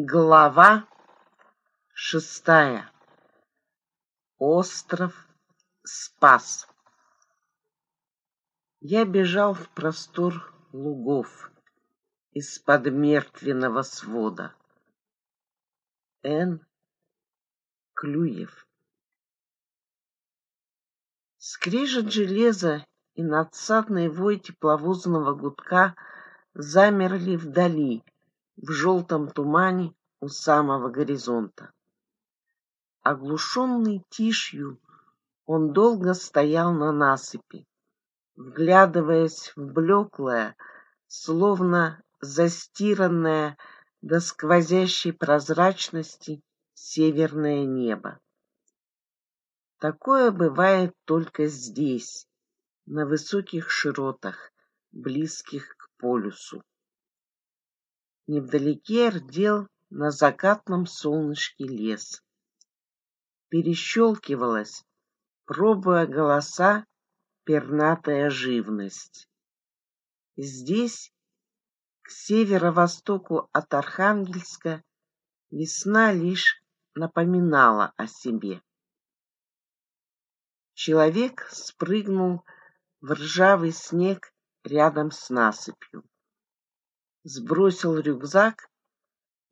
Глава шестая. Остров Спас. Я бежал в простор лугов из-под мертвенного свода. Н. Клюев. Скрежет железа и надсадный вой тепловозного гудка замерли вдали — в желтом тумане у самого горизонта. Оглушенный тишью, он долго стоял на насыпи, вглядываясь в блеклое, словно застиранное до сквозящей прозрачности северное небо. Такое бывает только здесь, на высоких широтах, близких к полюсу. Невдалеке рдел на закатном солнышке лес. Перещелкивалась, пробуя голоса, пернатая живность. Здесь, к северо-востоку от Архангельска, весна лишь напоминала о себе. Человек спрыгнул в ржавый снег рядом с насыпью сбросил рюкзак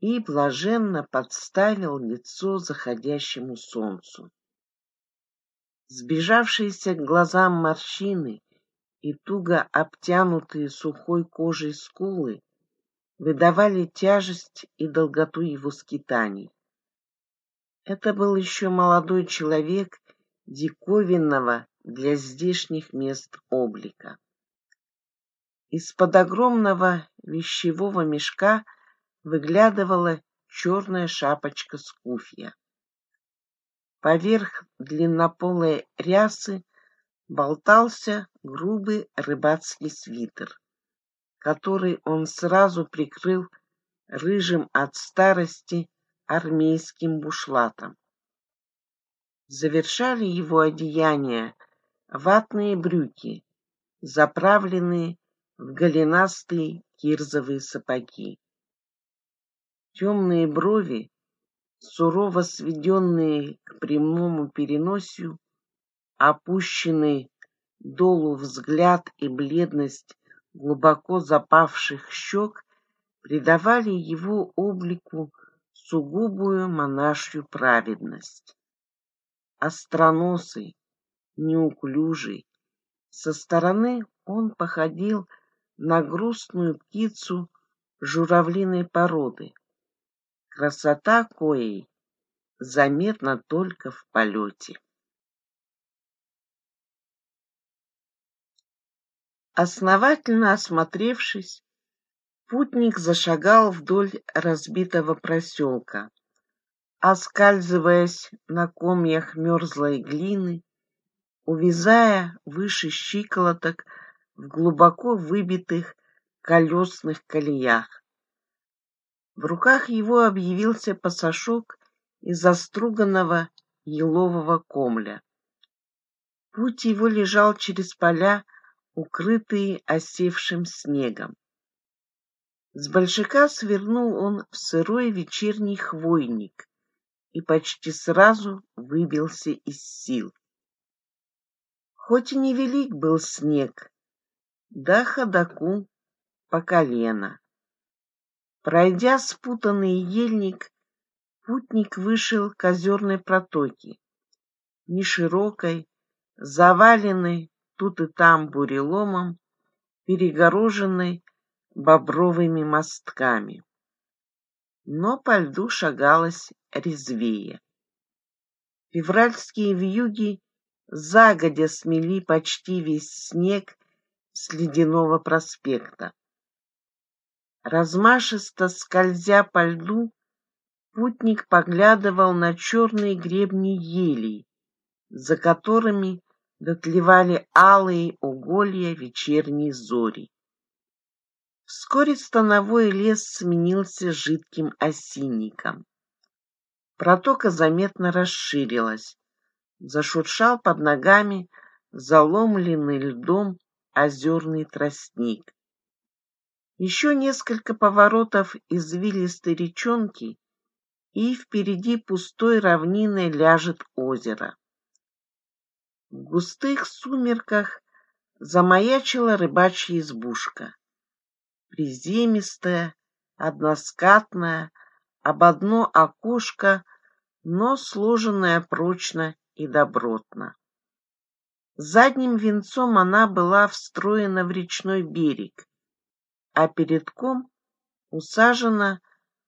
и блаженно подставил лицо заходящему солнцу. Сбежавшиеся к глазам морщины и туго обтянутые сухой кожей скулы выдавали тяжесть и долготу его скитаний. Это был еще молодой человек диковинного для здешних мест облика. Из-под огромного вещевого мешка выглядывала черная шапочка с куфья. Поверх длиннополой рясы болтался грубый рыбацкий свитер, который он сразу прикрыл рыжим от старости армейским бушлатом. Завершали его одеяние ватные брюки, заправленные в голенастые кирзовые сапоги. Темные брови, сурово сведенные к прямому переносию, опущенный долу взгляд и бледность глубоко запавших щек придавали его облику сугубую монашью праведность. Остроносый, неуклюжий, со стороны он походил на грустную птицу журавлиной породы, красота коей заметна только в полете. Основательно осмотревшись, путник зашагал вдоль разбитого проселка, оскальзываясь на комьях мерзлой глины, увязая выше щиколоток в глубоко выбитых колесных колеях. В руках его объявился пасашок из заструганного елового комля. Путь его лежал через поля, укрытые осевшим снегом. С большака свернул он в сырой вечерний хвойник и почти сразу выбился из сил. Хоть и невелик был снег, да ходаку по колено. Пройдя спутанный ельник, путник вышел к озерной протоке, неширокой, заваленной тут и там буреломом, перегороженной бобровыми мостками. Но по льду шагалось резвее. Февральские вьюги загодя смели почти весь снег с ледяного проспекта. Размашисто скользя по льду, путник поглядывал на черные гребни елей, за которыми дотлевали алые уголья вечерней зори. Вскоре становой лес сменился жидким осинником. Протока заметно расширилась, зашуршал под ногами заломленный льдом озерный тростник. Еще несколько поворотов извилистой речонки, и впереди пустой равниной ляжет озеро. В густых сумерках замаячила рыбачья избушка. Приземистая, односкатная, об одно окошко, но сложенная прочно и добротно. Задним венцом она была встроена в речной берег, а передком усажена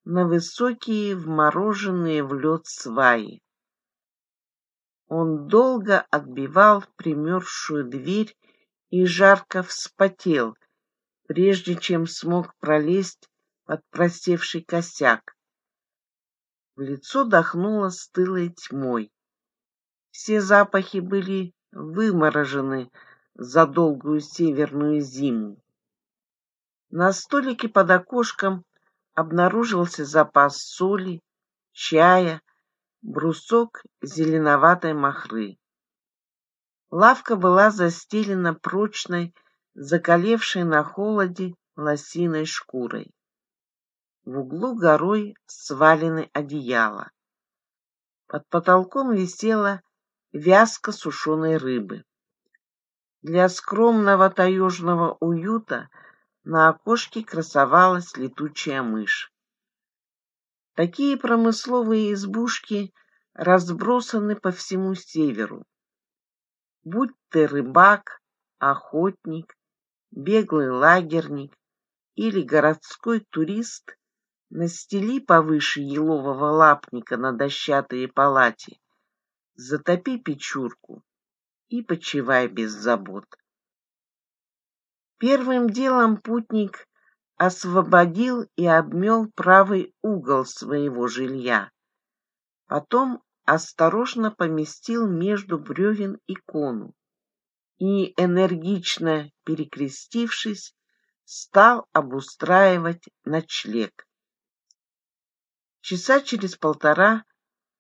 на высокие вмороженные в лед сваи. Он долго отбивал примерзшую дверь и жарко вспотел, прежде чем смог пролезть под просевший косяк. В лицо дохнуло стылой тьмой. Все запахи были выморожены за долгую северную зиму. На столике под окошком обнаружился запас соли, чая, брусок зеленоватой махры. Лавка была застелена прочной, закалевшей на холоде лосиной шкурой. В углу горой свалены одеяла. Под потолком висела вязка сушеной рыбы. Для скромного таежного уюта на окошке красовалась летучая мышь. Такие промысловые избушки разбросаны по всему северу. Будь ты рыбак, охотник, беглый лагерник или городской турист, настели повыше елового лапника на дощатые палати, затопи печурку и почивай без забот. Первым делом путник освободил и обмел правый угол своего жилья. Потом осторожно поместил между бревен икону и, энергично перекрестившись, стал обустраивать ночлег. Часа через полтора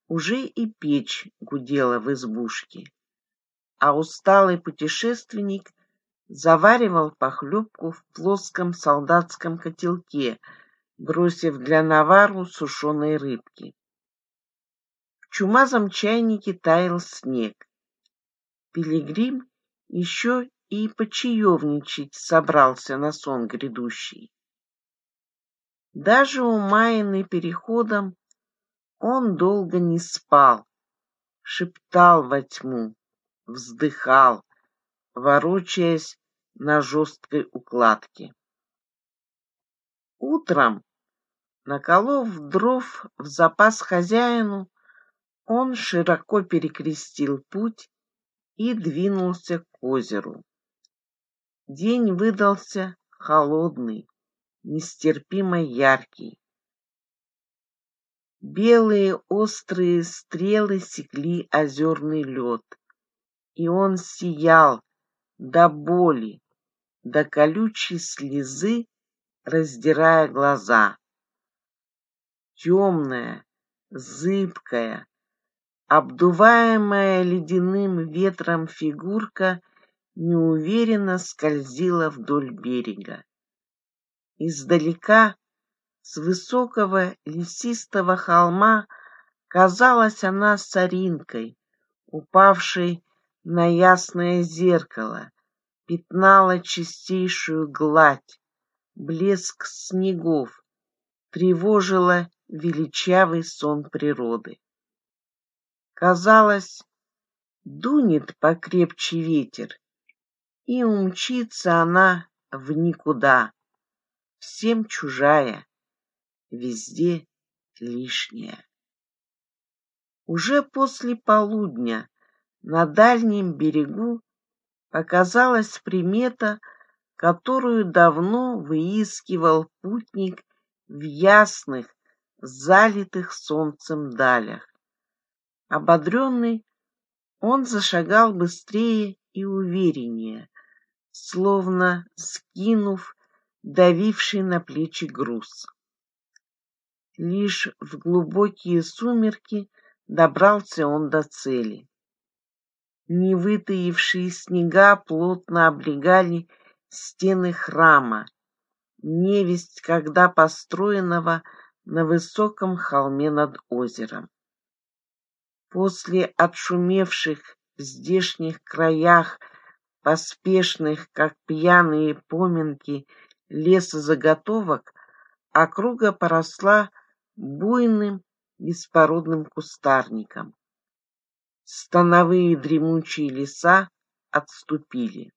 уже и печь гудела в избушке, а усталый путешественник заваривал похлебку в плоском солдатском котелке, бросив для навару сушеной рыбки. В чумазом чайнике таял снег. Пилигрим еще и почаевничать собрался на сон грядущий. Даже умаянный переходом, он долго не спал, шептал во тьму, вздыхал, ворочаясь на жесткой укладке. Утром, наколов дров в запас хозяину, он широко перекрестил путь и двинулся к озеру. День выдался холодный, нестерпимо яркий. Белые острые стрелы секли озерный лед, и он сиял до боли, до колючей слезы, раздирая глаза. Темная, зыбкая, Обдуваемая ледяным ветром фигурка неуверенно скользила вдоль берега. Издалека, с высокого лесистого холма, казалась она соринкой, упавшей на ясное зеркало, пятнала чистейшую гладь, блеск снегов, тревожила величавый сон природы. Казалось, дунет покрепче ветер, и умчится она в никуда, всем чужая, везде лишняя. Уже после полудня на дальнем берегу показалась примета, которую давно выискивал путник в ясных, залитых солнцем далях. Ободренный, он зашагал быстрее и увереннее, словно скинув давивший на плечи груз. Лишь в глубокие сумерки добрался он до цели. Невытаившие снега плотно облегали стены храма, невесть когда построенного на высоком холме над озером. После отшумевших в здешних краях поспешных, как пьяные поминки, лесозаготовок, округа поросла буйным беспородным кустарником. Становые дремучие леса отступили.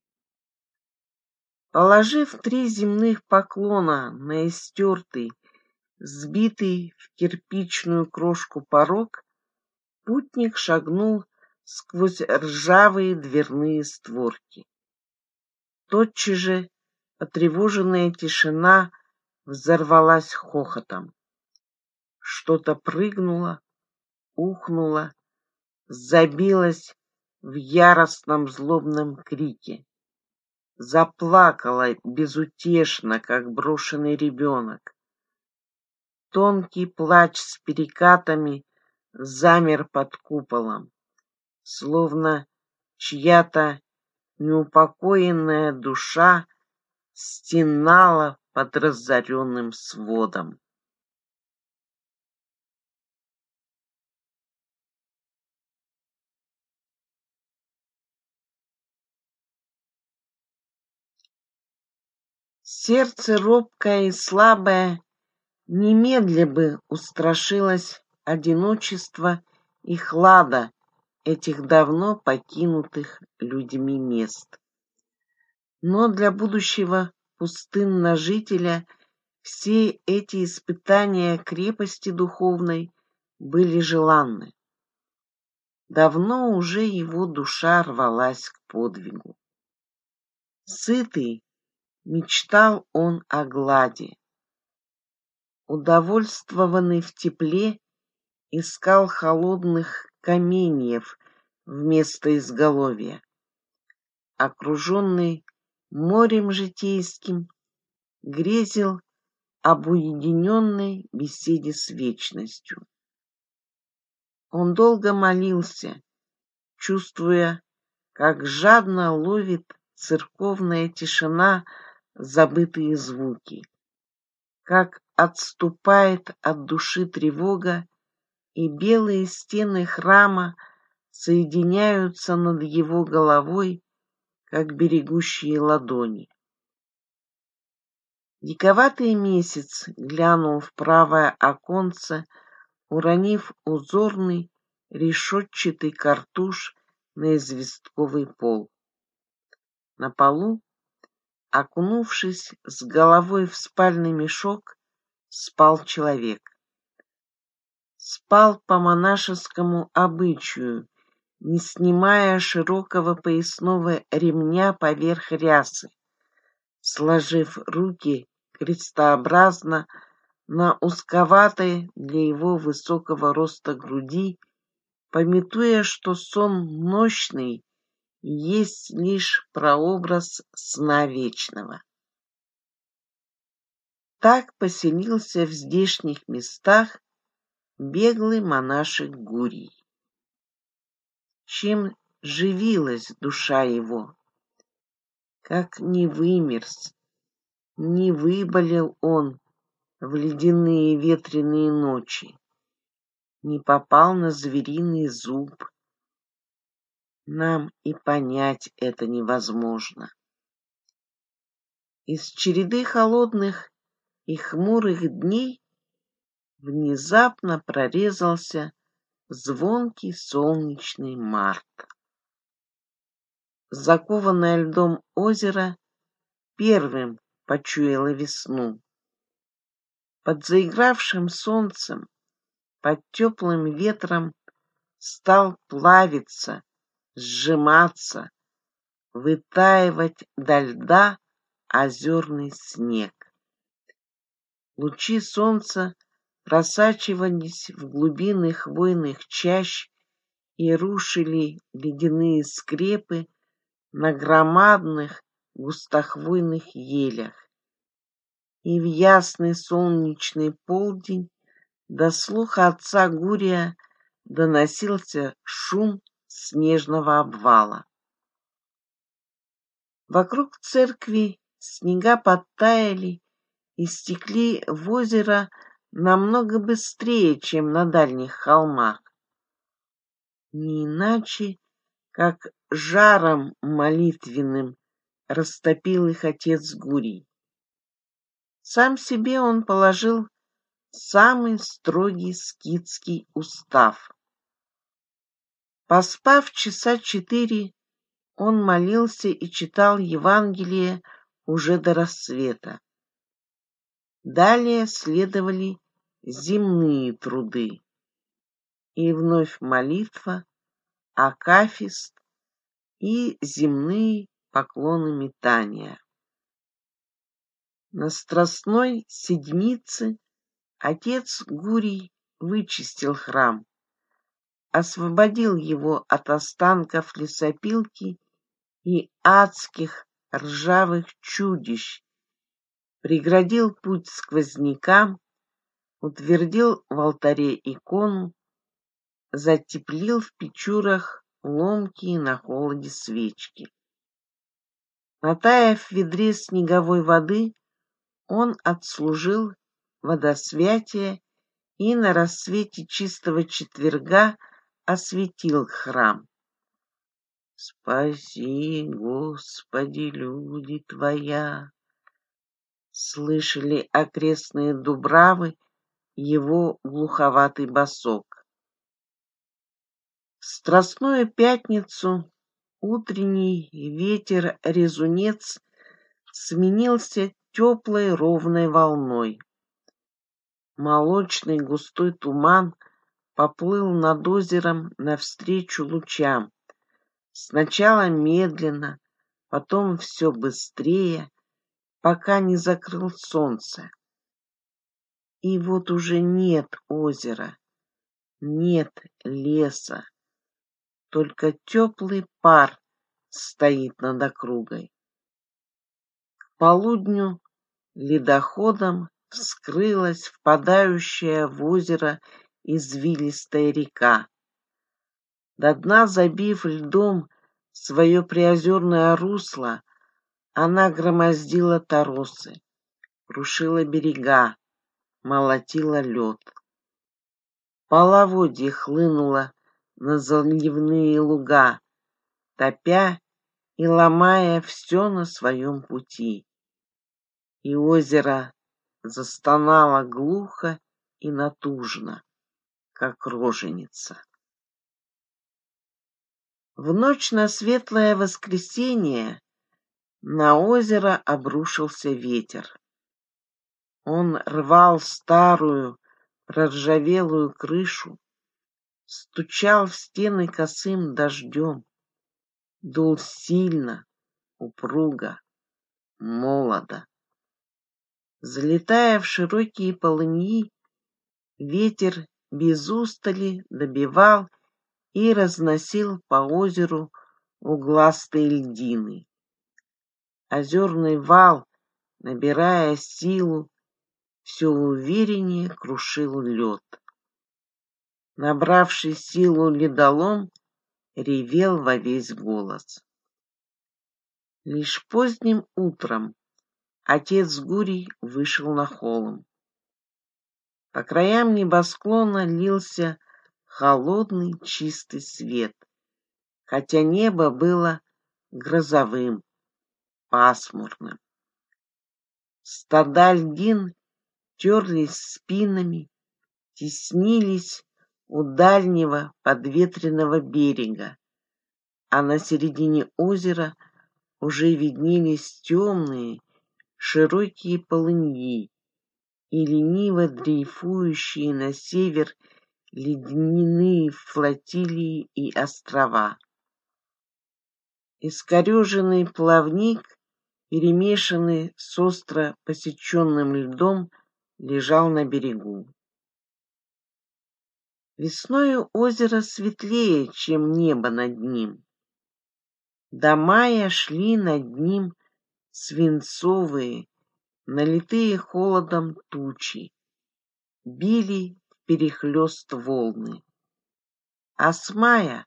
Положив три земных поклона на истертый, сбитый в кирпичную крошку порог, путник шагнул сквозь ржавые дверные створки. Тотчас же потревоженная тишина взорвалась хохотом. Что-то прыгнуло, ухнуло, забилось в яростном злобном крике. Заплакала безутешно, как брошенный ребенок. Тонкий плач с перекатами замер под куполом, словно чья-то неупокоенная душа стенала под разоренным сводом. Сердце робкое и слабое немедля бы устрашилось одиночества и хлада этих давно покинутых людьми мест. Но для будущего пустынножителя все эти испытания крепости духовной были желанны. Давно уже его душа рвалась к подвигу. Сытый, мечтал он о глади. Удовольствованный в тепле, искал холодных каменьев вместо изголовья. Окруженный морем житейским, грезил об уединенной беседе с вечностью. Он долго молился, чувствуя, как жадно ловит церковная тишина забытые звуки, как отступает от души тревога, и белые стены храма соединяются над его головой, как берегущие ладони. Диковатый месяц глянул в правое оконце, уронив узорный решетчатый картуш на известковый пол. На полу Окунувшись с головой в спальный мешок, спал человек. Спал по монашескому обычаю, не снимая широкого поясного ремня поверх рясы, сложив руки крестообразно на узковатой для его высокого роста груди, пометуя, что сон мощный есть лишь прообраз сна вечного. Так поселился в здешних местах беглый монашек Гурий. Чем живилась душа его? Как не вымерз, не выболел он в ледяные ветреные ночи, не попал на звериный зуб, нам и понять это невозможно. Из череды холодных и хмурых дней внезапно прорезался звонкий солнечный март. Закованное льдом озеро первым почуяло весну. Под заигравшим солнцем, под теплым ветром стал плавиться сжиматься, вытаивать до льда озерный снег. Лучи солнца просачивались в глубины хвойных чащ и рушили ледяные скрепы на громадных густохвойных елях. И в ясный солнечный полдень до слуха отца Гурия доносился шум снежного обвала. Вокруг церкви снега подтаяли истекли в озеро намного быстрее, чем на дальних холмах. Не иначе, как жаром молитвенным растопил их отец Гурий. Сам себе он положил самый строгий скитский устав. Поспав часа четыре, он молился и читал Евангелие уже до рассвета. Далее следовали земные труды. И вновь молитва, акафист и земные поклоны метания. На Страстной Седмице отец Гурий вычистил храм, освободил его от останков лесопилки и адских ржавых чудищ, преградил путь сквознякам, утвердил в алтаре икону, затеплил в печурах ломкие на холоде свечки. Натаив в ведре снеговой воды, он отслужил водосвятие и на рассвете чистого четверга осветил храм. Спаси, Господи, люди Твоя! Слышали окрестные дубравы его глуховатый босок. В Страстную пятницу утренний ветер-резунец сменился теплой ровной волной. Молочный густой туман поплыл над озером навстречу лучам. Сначала медленно, потом все быстрее, пока не закрыл солнце. И вот уже нет озера, нет леса, только теплый пар стоит над округой. К полудню ледоходом вскрылась впадающая в озеро извилистая река. До дна забив льдом свое приозерное русло, она громоздила торосы, крушила берега, молотила лед. Половодье хлынуло на заливные луга, топя и ломая все на своем пути. И озеро застонало глухо и натужно, как роженица. В ночь на светлое воскресенье на озеро обрушился ветер. Он рвал старую, проржавелую крышу, стучал в стены косым дождем, дул сильно, упруго, молодо. Залетая в широкие полыньи, ветер без устали добивал и разносил по озеру угластые льдины. Озерный вал, набирая силу, все увереннее крушил лед. Набравший силу ледолом ревел во весь голос. Лишь поздним утром отец Гурий вышел на холм. По краям небосклона лился холодный чистый свет, хотя небо было грозовым, пасмурным. Стада льдин терлись спинами, теснились у дальнего подветренного берега, а на середине озера уже виднелись темные широкие полыньи и лениво дрейфующие на север ледяные флотилии и острова. Искореженный плавник, перемешанный с остро посеченным льдом, лежал на берегу. Весною озеро светлее, чем небо над ним. До мая шли над ним свинцовые, налитые холодом тучи, били перехлёст волны. А с мая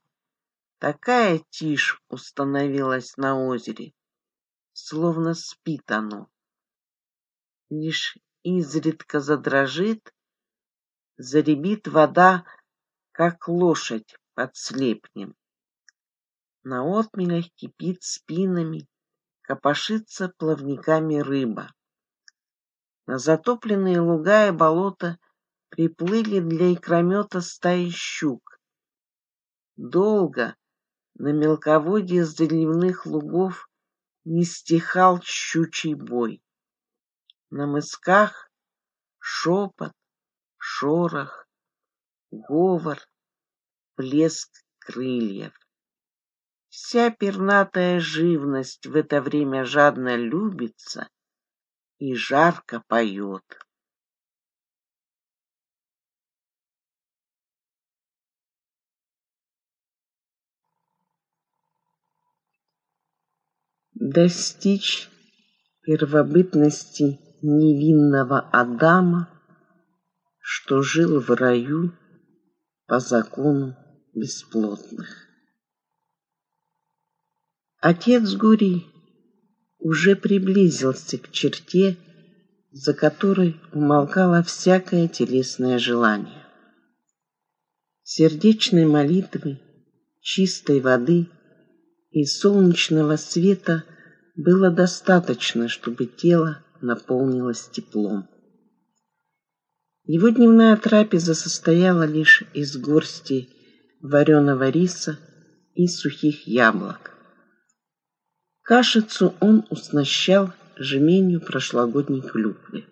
такая тишь установилась на озере, словно спит оно. лишь изредка задрожит, заребит вода, как лошадь под слепнем. На отмелях кипит спинами, копошится плавниками рыба. Затопленные луга и болота приплыли для икромета стаи щук. Долго на мелководье заливных лугов не стихал щучий бой. На мысках шепот, шорох, говор, блеск крыльев. Вся пернатая живность в это время жадно любится и жарко поет. Достичь первобытности невинного Адама, что жил в раю по закону бесплотных. Отец Гури уже приблизился к черте, за которой умолкало всякое телесное желание. Сердечной молитвы, чистой воды и солнечного света было достаточно, чтобы тело наполнилось теплом. Его дневная трапеза состояла лишь из горсти вареного риса и сухих яблок. Кашицу он уснащал жменью прошлогодней клюквы.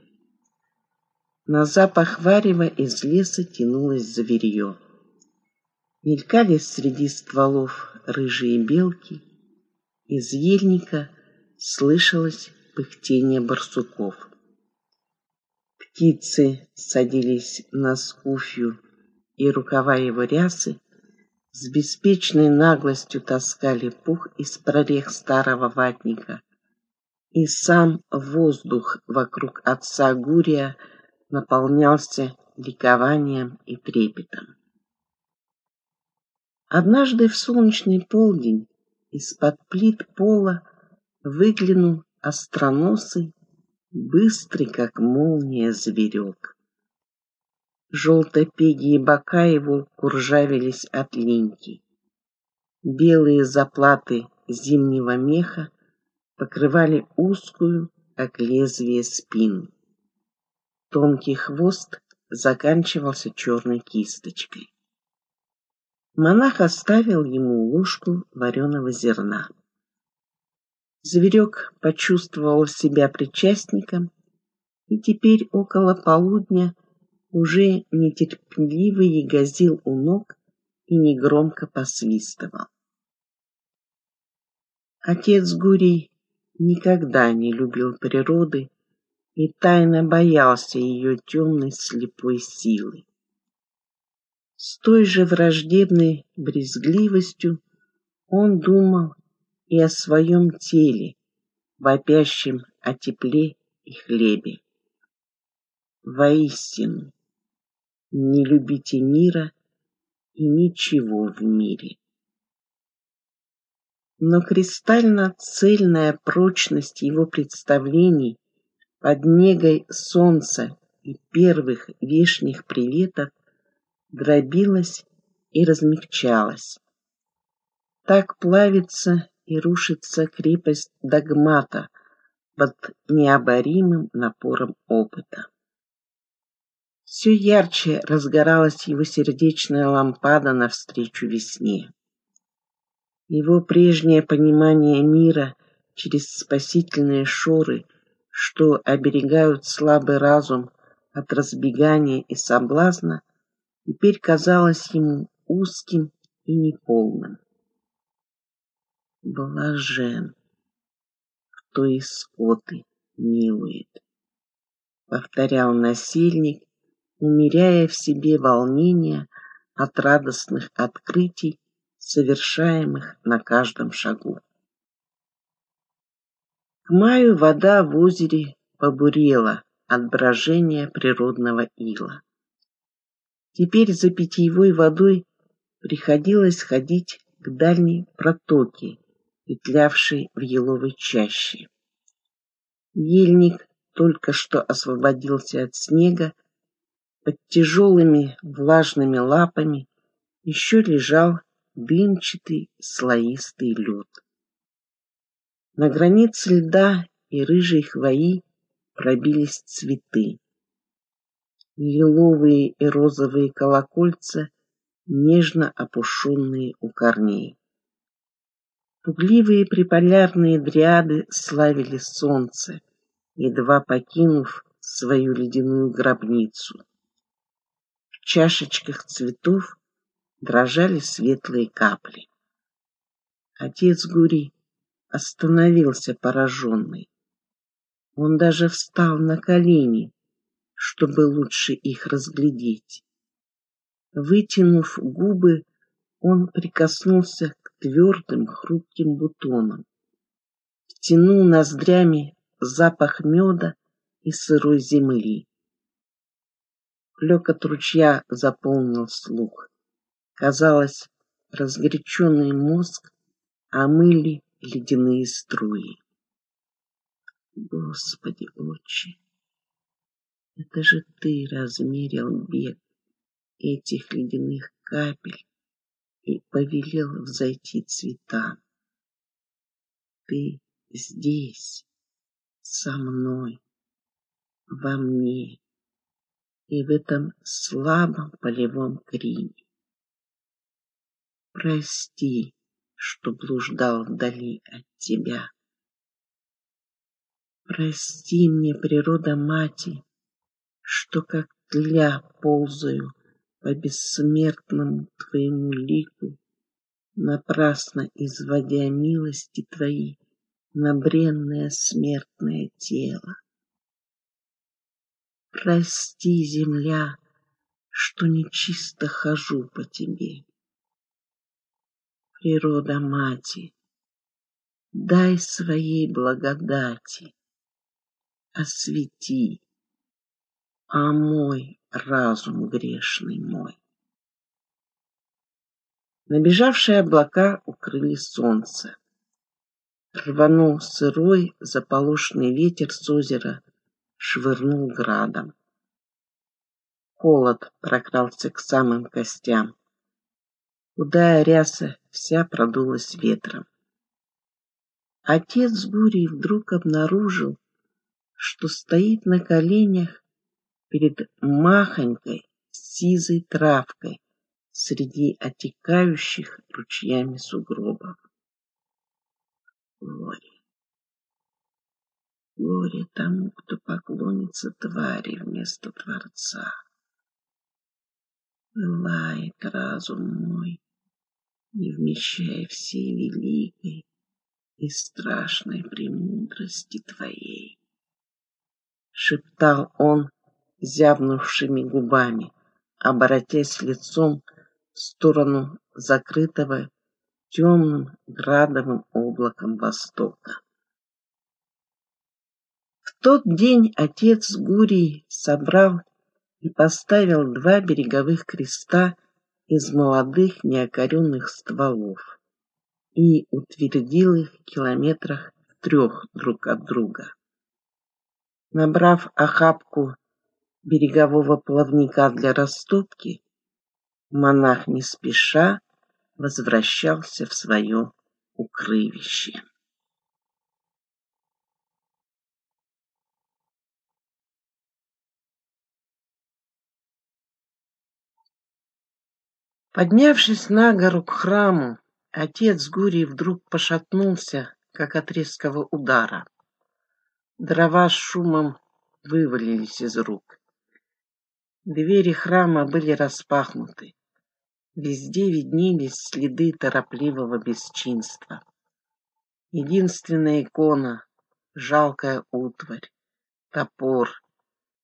На запах варева из леса тянулось зверье. Мелькали среди стволов рыжие белки, из ельника слышалось пыхтение барсуков. Птицы садились на скуфью, и рукава его рясы с беспечной наглостью таскали пух из прорех старого ватника, и сам воздух вокруг отца Гурия наполнялся ликованием и трепетом. Однажды в солнечный полдень из-под плит пола выглянул остроносый, быстрый, как молния, зверек. Желтопегие бока его куржавились от линьки. Белые заплаты зимнего меха покрывали узкую, как лезвие, спину. Тонкий хвост заканчивался черной кисточкой. Монах оставил ему ложку вареного зерна. Зверек почувствовал себя причастником, и теперь около полудня уже нетерпеливо ягозил у ног и негромко посвистывал. Отец Гурий никогда не любил природы и тайно боялся ее темной слепой силы. С той же враждебной брезгливостью он думал и о своем теле, вопящем о тепле и хлебе. Воистину, не любите мира и ничего в мире. Но кристально-цельная прочность его представлений под негой солнца и первых вешних приветов дробилась и размягчалась. Так плавится и рушится крепость догмата под необоримым напором опыта. Все ярче разгоралась его сердечная лампада навстречу весне. Его прежнее понимание мира через спасительные шоры, что оберегают слабый разум от разбегания и соблазна, теперь казалось ему узким и неполным. Блажен, кто и скоты милует, повторял насильник умеряя в себе волнение от радостных открытий, совершаемых на каждом шагу. К маю вода в озере побурела от брожения природного ила. Теперь за питьевой водой приходилось ходить к дальней протоке, петлявшей в еловой чаще. Ельник только что освободился от снега, под тяжелыми влажными лапами еще лежал дымчатый слоистый лед. На границе льда и рыжей хвои пробились цветы. Лиловые и розовые колокольца, нежно опушенные у корней. Пугливые приполярные дриады славили солнце, едва покинув свою ледяную гробницу. Чашечках цветов дрожали светлые капли. Отец Гури остановился пораженный. Он даже встал на колени, чтобы лучше их разглядеть. Вытянув губы, он прикоснулся к твердым хрупким бутонам, втянул ноздрями запах меда и сырой земли. Лёкот ручья заполнил слух. Казалось, разгоряченный мозг омыли ледяные струи. Господи, отче, это же ты размерил бег этих ледяных капель и повелел взойти цветам. Ты здесь, со мной, во мне и в этом слабом полевом крине. Прости, что блуждал вдали от тебя. Прости мне, природа мати, что как тля ползаю по бессмертному твоему лику, напрасно изводя милости твои на бренное смертное тело. Прости, земля, что нечисто хожу по тебе. Природа мати, дай своей благодати, освети, а мой разум грешный мой. Набежавшие облака укрыли солнце. Рванул сырой заполошный ветер с озера, швырнул градом. Холод прокрался к самым костям. Худая ряса вся продулась ветром. Отец Гурий вдруг обнаружил, что стоит на коленях перед махонькой сизой травкой среди отекающих ручьями сугробов. Горе. Горе тому, кто поклонится твари вместо Творца. Пылает разум мой, не вмещая всей великой и страшной премудрости Твоей шептал он зявнувшими губами, обратясь лицом в сторону закрытого темным градовым облаком востока. В тот день отец Гурий собрал и поставил два береговых креста из молодых неокоренных стволов и утвердил их в километрах трех друг от друга. Набрав охапку берегового плавника для растопки, монах не спеша возвращался в свое укрывище. Поднявшись на гору к храму, отец Гурий вдруг пошатнулся, как от резкого удара. Дрова с шумом вывалились из рук. Двери храма были распахнуты. Везде виднелись следы торопливого бесчинства. Единственная икона, жалкая утварь, топор,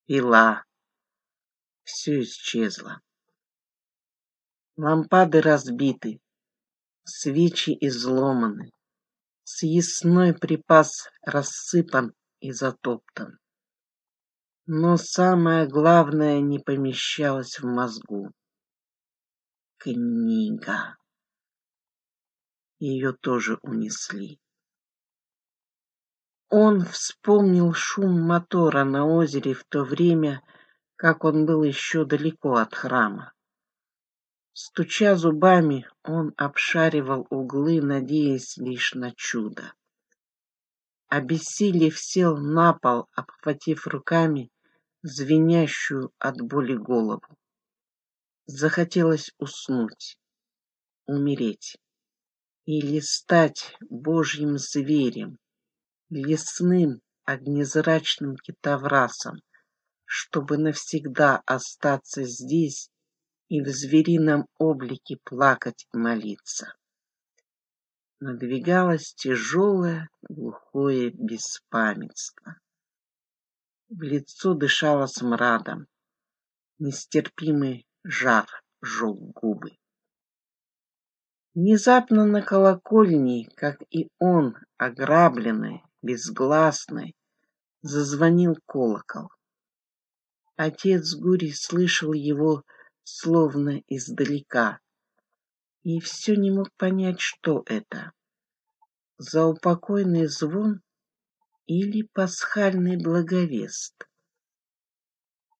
пила — все исчезло. Лампады разбиты, свечи изломаны, съестной припас рассыпан и затоптан. Но самое главное не помещалось в мозгу. Книга. Ее тоже унесли. Он вспомнил шум мотора на озере в то время, как он был еще далеко от храма. Стуча зубами, он обшаривал углы, надеясь лишь на чудо. Обессилев сел на пол, обхватив руками звенящую от боли голову. Захотелось уснуть, умереть или стать божьим зверем, лесным огнезрачным китоврасом, чтобы навсегда остаться здесь и в зверином облике плакать и молиться. Надвигалось тяжелое, глухое беспамятство. В лицо дышало смрадом. Нестерпимый жар жег губы. Внезапно на колокольне, как и он, ограбленный, безгласный, зазвонил колокол. Отец Гури слышал его словно издалека и все не мог понять, что это. Заупокойный звон или пасхальный благовест.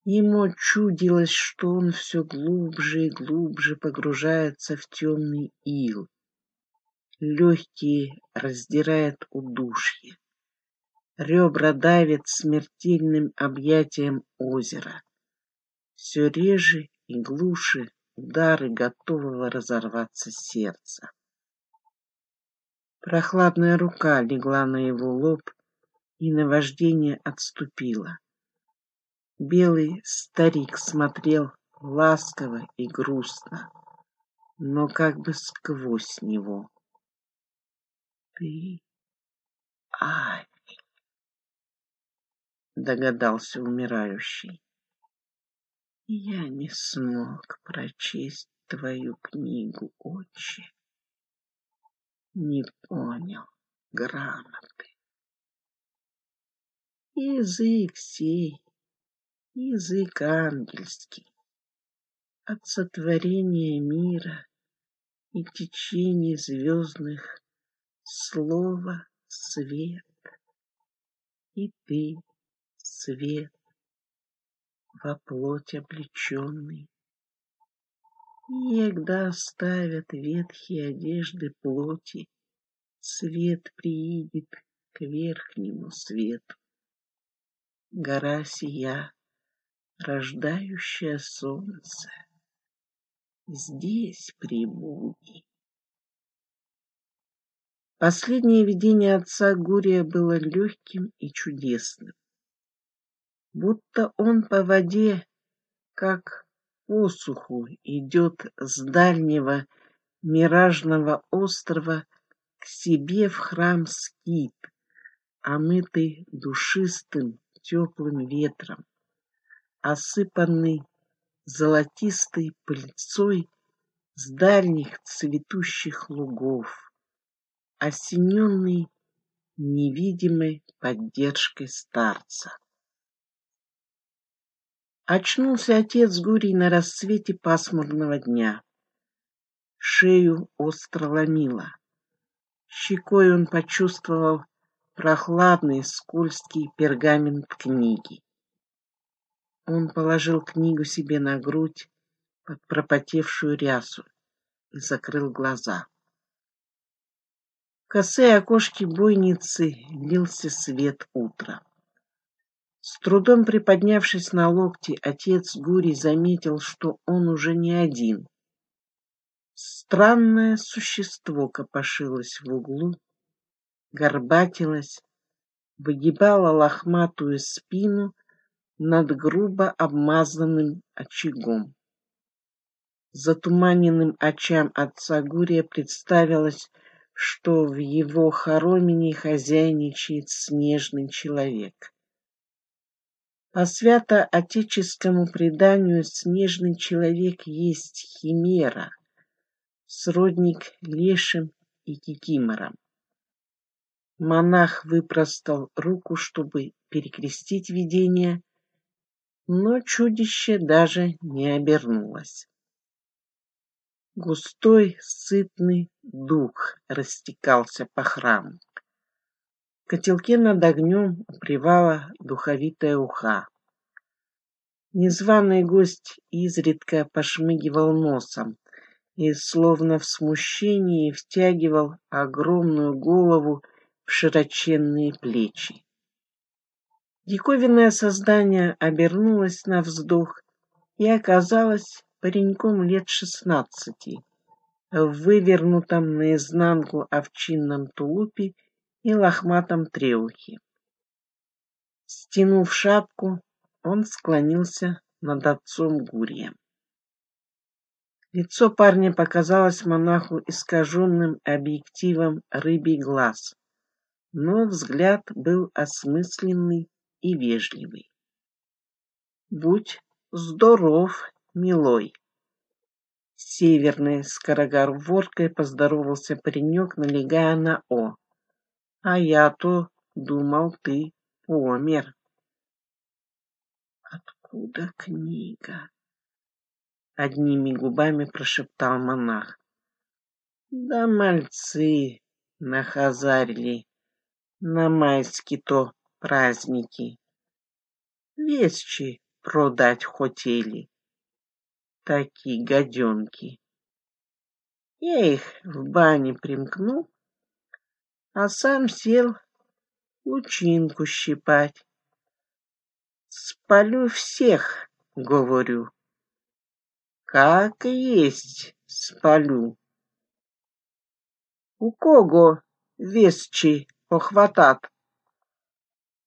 Ему чудилось, что он все глубже и глубже погружается в темный ил. Легкие раздирает удушье. Ребра давит смертельным объятием озера. Все реже и глуше удары готового разорваться сердца. Прохладная рука легла на его лоб, и наваждение отступило. Белый старик смотрел ласково и грустно, но как бы сквозь него. «Ты Ави», — догадался умирающий. «Я не смог прочесть твою книгу, отче. Не понял грамоты. Язык сей язык ангельский, от сотворения мира и течения звездных слова свет. И ты, свет, во плоть облеченный. Егда оставят ветхие одежды плоти, свет приидет к верхнему свету. Гора сия рождающее солнце. Здесь прибуди. Последнее видение отца Гурия было легким и чудесным. Будто он по воде, как по суху, идет с дальнего миражного острова к себе в храм Скит, омытый душистым теплым ветром осыпанный золотистой пыльцой с дальних цветущих лугов, осененный невидимой поддержкой старца. Очнулся отец Гурий на рассвете пасмурного дня. Шею остро ломило. Щекой он почувствовал прохладный скользкий пергамент книги. Он положил книгу себе на грудь под пропотевшую рясу и закрыл глаза. В косые окошки бойницы лился свет утра. С трудом приподнявшись на локти, отец Гурий заметил, что он уже не один. Странное существо копошилось в углу, горбатилось, выгибало лохматую спину над грубо обмазанным очагом. Затуманенным очам отца Гурия представилось, что в его хоромине хозяйничает снежный человек. По свято-отеческому преданию снежный человек есть химера, сродник лешим и кикиморам. Монах выпростал руку, чтобы перекрестить видение, но чудище даже не обернулось. Густой, сытный дух растекался по храму. Котелке над огнем упревала духовитая уха. Незваный гость изредка пошмыгивал носом и, словно в смущении, втягивал огромную голову в широченные плечи. Диковинное создание обернулось на вздох и оказалось пареньком лет шестнадцати, в вывернутом наизнанку овчинном тулупе и лохматом треухе. Стянув шапку, он склонился над отцом Гурием. Лицо парня показалось монаху искаженным объективом рыбий глаз, но взгляд был осмысленный и вежливый. «Будь здоров, милой!» Северной скороговоркой поздоровался паренек, налегая на «о». А я-то думал, ты помер. Откуда книга? Одними губами прошептал монах. Да мальцы нахазарили на майские-то праздники. Вещи продать хотели. Такие гаденки. Я их в бане примкнул а сам сел лучинку щипать. Спалю всех, говорю. Как есть спалю. У кого весчи похватат?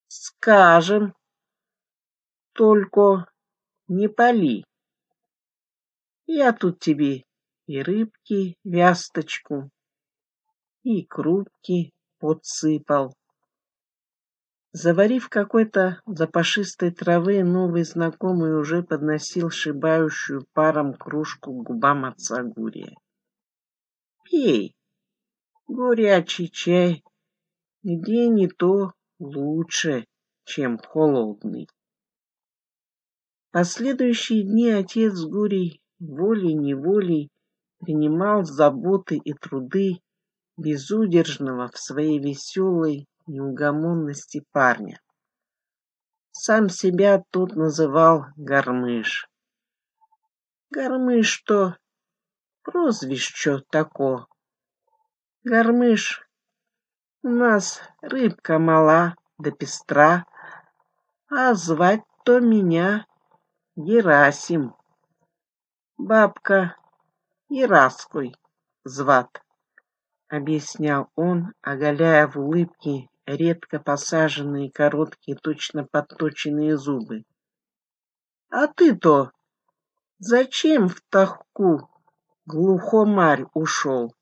Скажем, только не пали. Я тут тебе и рыбки, вясточку, и крупки подсыпал. Заварив какой-то запашистой травы, новый знакомый уже подносил шибающую паром кружку к губам отца Гурия. «Пей, горячий чай, где не то лучше, чем холодный». Последующие дни отец Гурий волей-неволей принимал заботы и труды безудержного в своей веселой неугомонности парня. Сам себя тут называл Гармыш. Гармыш то прозвище тако. Гармыш, у нас рыбка мала да пестра, а звать-то меня Герасим. Бабка Ираской зват объяснял он, оголяя в улыбке редко посаженные короткие, точно подточенные зубы. А ты-то зачем в тахку глухомарь ушел?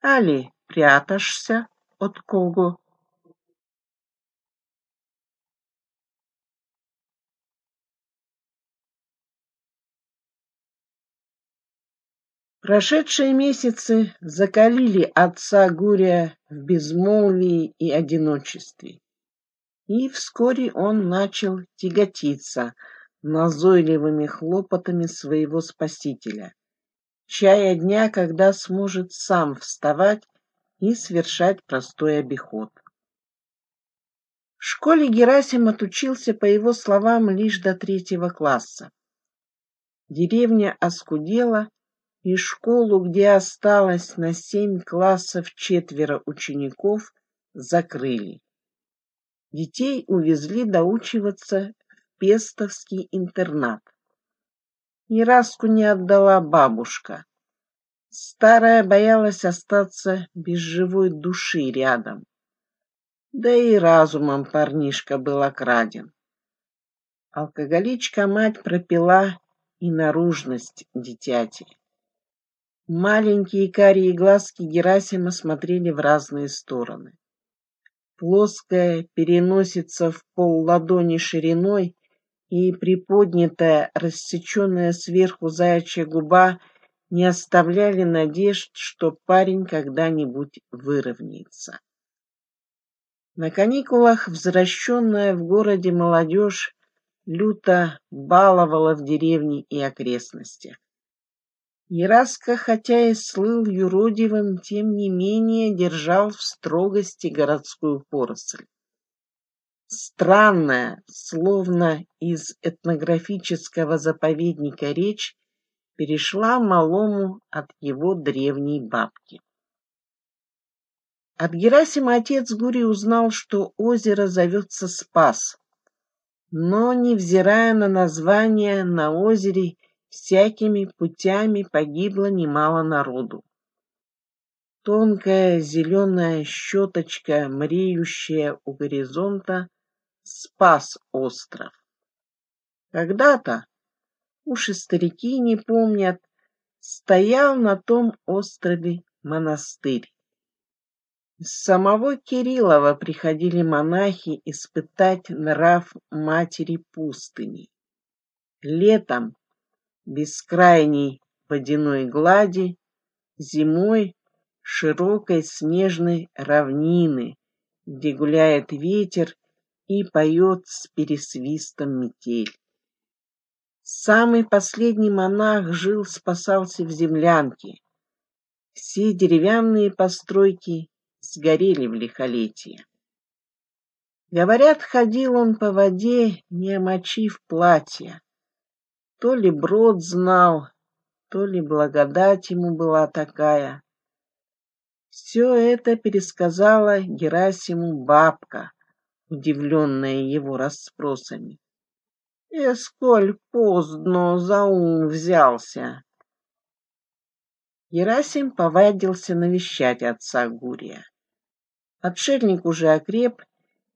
Али пряташься от кого? Прошедшие месяцы закалили отца Гурия в безмолвии и одиночестве. И вскоре он начал тяготиться назойливыми хлопотами своего спасителя, чая дня, когда сможет сам вставать и совершать простой обиход. В школе Герасим отучился, по его словам, лишь до третьего класса. Деревня оскудела, и школу, где осталось на семь классов четверо учеников, закрыли. Детей увезли доучиваться в Пестовский интернат. Ираску не отдала бабушка. Старая боялась остаться без живой души рядом. Да и разумом парнишка был окраден. Алкоголичка-мать пропила и наружность дитяти. Маленькие карие глазки Герасима смотрели в разные стороны. Плоская переносица в пол ладони шириной и приподнятая, рассеченная сверху заячья губа не оставляли надежд, что парень когда-нибудь выровняется. На каникулах возвращенная в городе молодежь люто баловала в деревне и окрестностях. Яраска, хотя и слыл юродивым, тем не менее держал в строгости городскую поросль. Странная, словно из этнографического заповедника речь, перешла малому от его древней бабки. От Герасима отец Гурий узнал, что озеро зовется Спас, но, невзирая на название, на озере всякими путями погибло немало народу. Тонкая зеленая щеточка, мреющая у горизонта, спас остров. Когда-то, уж и старики не помнят, стоял на том острове монастырь. С самого Кириллова приходили монахи испытать нрав матери пустыни. Летом бескрайней водяной глади, зимой широкой снежной равнины, где гуляет ветер и поет с пересвистом метель. Самый последний монах жил, спасался в землянке. Все деревянные постройки сгорели в лихолетие. Говорят, ходил он по воде, не омочив платья. То ли брод знал, то ли благодать ему была такая. Все это пересказала Герасиму бабка, удивленная его расспросами. «И сколь поздно за ум взялся!» Герасим повадился навещать отца Гурия. Отшельник уже окреп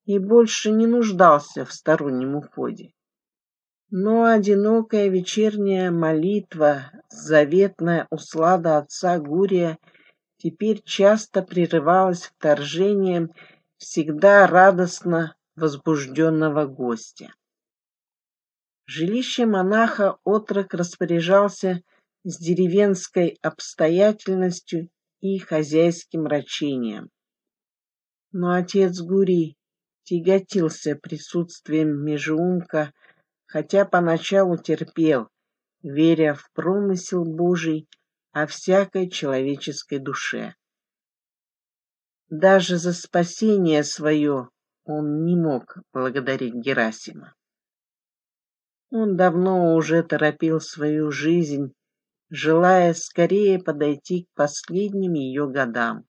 и больше не нуждался в стороннем уходе. Но одинокая вечерняя молитва, заветная услада отца Гурия, теперь часто прерывалась вторжением всегда радостно возбужденного гостя. Жилище монаха отрок распоряжался с деревенской обстоятельностью и хозяйским рачением. Но отец Гурий тяготился присутствием межеумка, хотя поначалу терпел, веря в промысел Божий о всякой человеческой душе. Даже за спасение свое он не мог благодарить Герасима. Он давно уже торопил свою жизнь, желая скорее подойти к последним ее годам.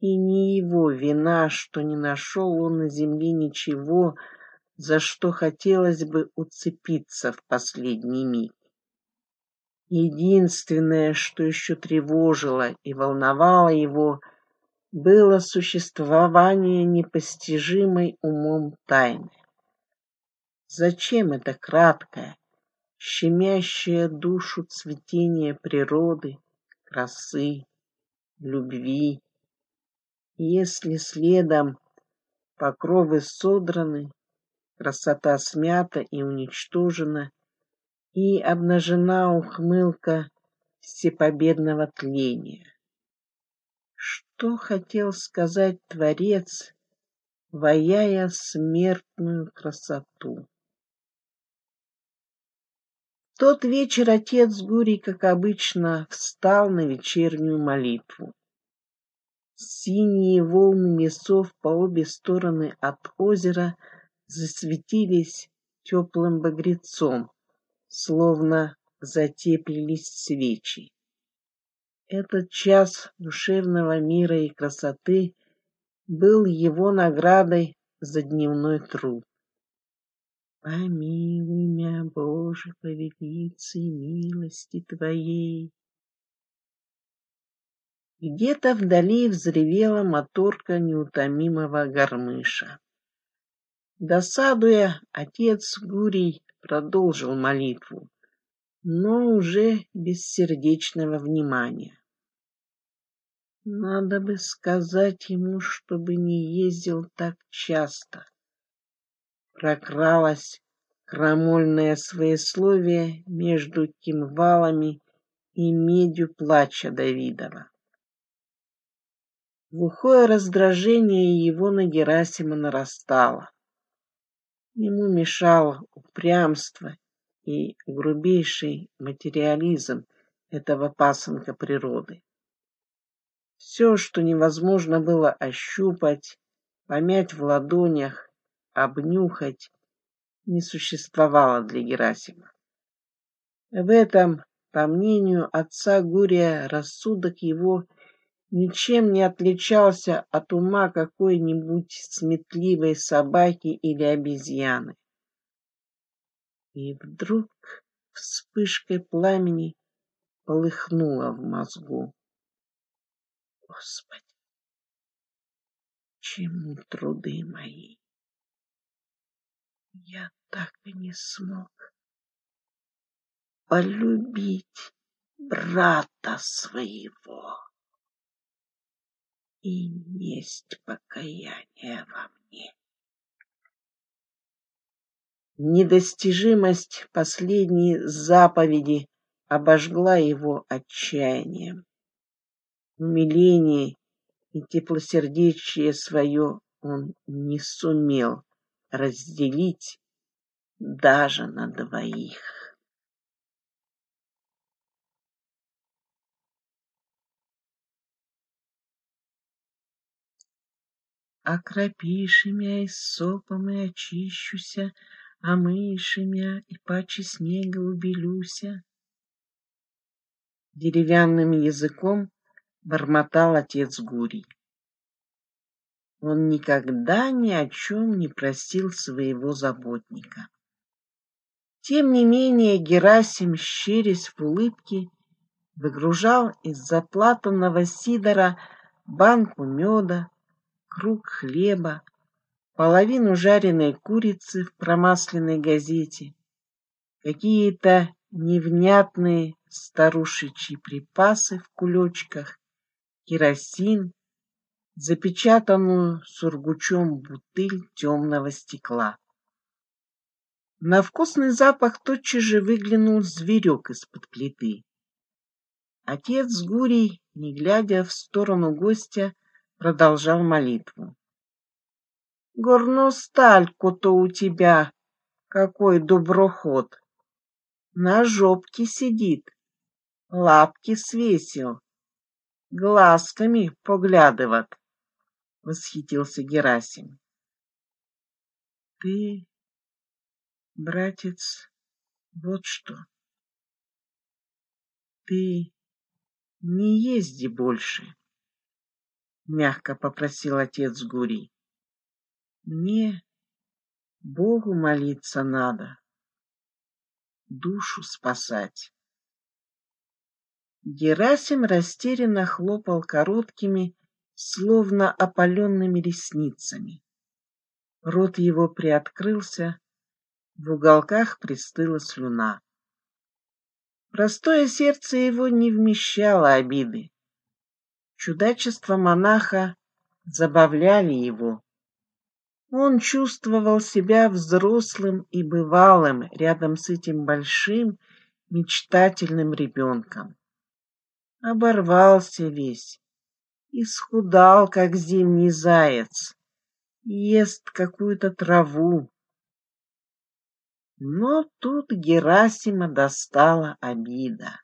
И не его вина, что не нашел он на земле ничего, за что хотелось бы уцепиться в последний миг. Единственное, что еще тревожило и волновало его — было существование непостижимой умом тайны. Зачем это краткое, щемящее душу цветение природы, красы, любви, если следом покровы содраны, красота смята и уничтожена, и обнажена ухмылка всепобедного тления? Что хотел сказать Творец, ваяя смертную красоту? Тот вечер отец Гурий, как обычно, встал на вечернюю молитву. Синие волны лесов по обе стороны от озера засветились теплым багрецом, словно затеплились свечи. Этот час душевного мира и красоты был его наградой за дневной труд. Помилуй меня, Боже, по велице милости Твоей. Где-то вдали взревела моторка неутомимого гармыша. Досадуя, отец Гурий продолжил молитву но уже без сердечного внимания. Надо бы сказать ему, чтобы не ездил так часто. Прокралось крамольное своесловие между кимвалами и медью плача Давидова. Глухое раздражение его на Герасима нарастало. Ему мешало упрямство и грубейший материализм, этого пасынка природы. Все, что невозможно было ощупать, помять в ладонях, обнюхать, не существовало для Герасима. В этом, по мнению отца Гурия, рассудок его ничем не отличался от ума какой-нибудь сметливой собаки или обезьяны. И вдруг вспышкой пламени полыхнуло в мозгу. Господи, чему труды мои? Я так и не смог полюбить брата своего и несть покаяние во мне. Недостижимость последней заповеди обожгла его отчаянием. Умиление и теплосердечие свое он не сумел разделить даже на двоих. Окропиши мя и сопом и очищуся, а мыши мя и паче снега убелюся. Деревянным языком бормотал отец Гурий. Он никогда ни о чем не просил своего заботника. Тем не менее Герасим, щерясь в улыбке, выгружал из заплатанного сидора банку меда, круг хлеба, половину жареной курицы в промасленной газете, какие-то невнятные старушечьи припасы в кулечках, керосин, запечатанную сургучом бутыль темного стекла. На вкусный запах тотчас же выглянул зверек из-под плиты. Отец Гурий, не глядя в сторону гостя, продолжал молитву. Горностальку-то у тебя какой доброход. На жопке сидит, лапки свесил, глазками поглядывает, — восхитился Герасим. Ты, братец, вот что. Ты не езди больше. — мягко попросил отец Гурий. «Мне Богу молиться надо, душу спасать». Герасим растерянно хлопал короткими, словно опаленными ресницами. Рот его приоткрылся, в уголках пристыла слюна. Простое сердце его не вмещало обиды. Чудачества монаха забавляли его. Он чувствовал себя взрослым и бывалым рядом с этим большим мечтательным ребенком. Оборвался весь, исхудал, как зимний заяц, ест какую-то траву. Но тут Герасима достала обида.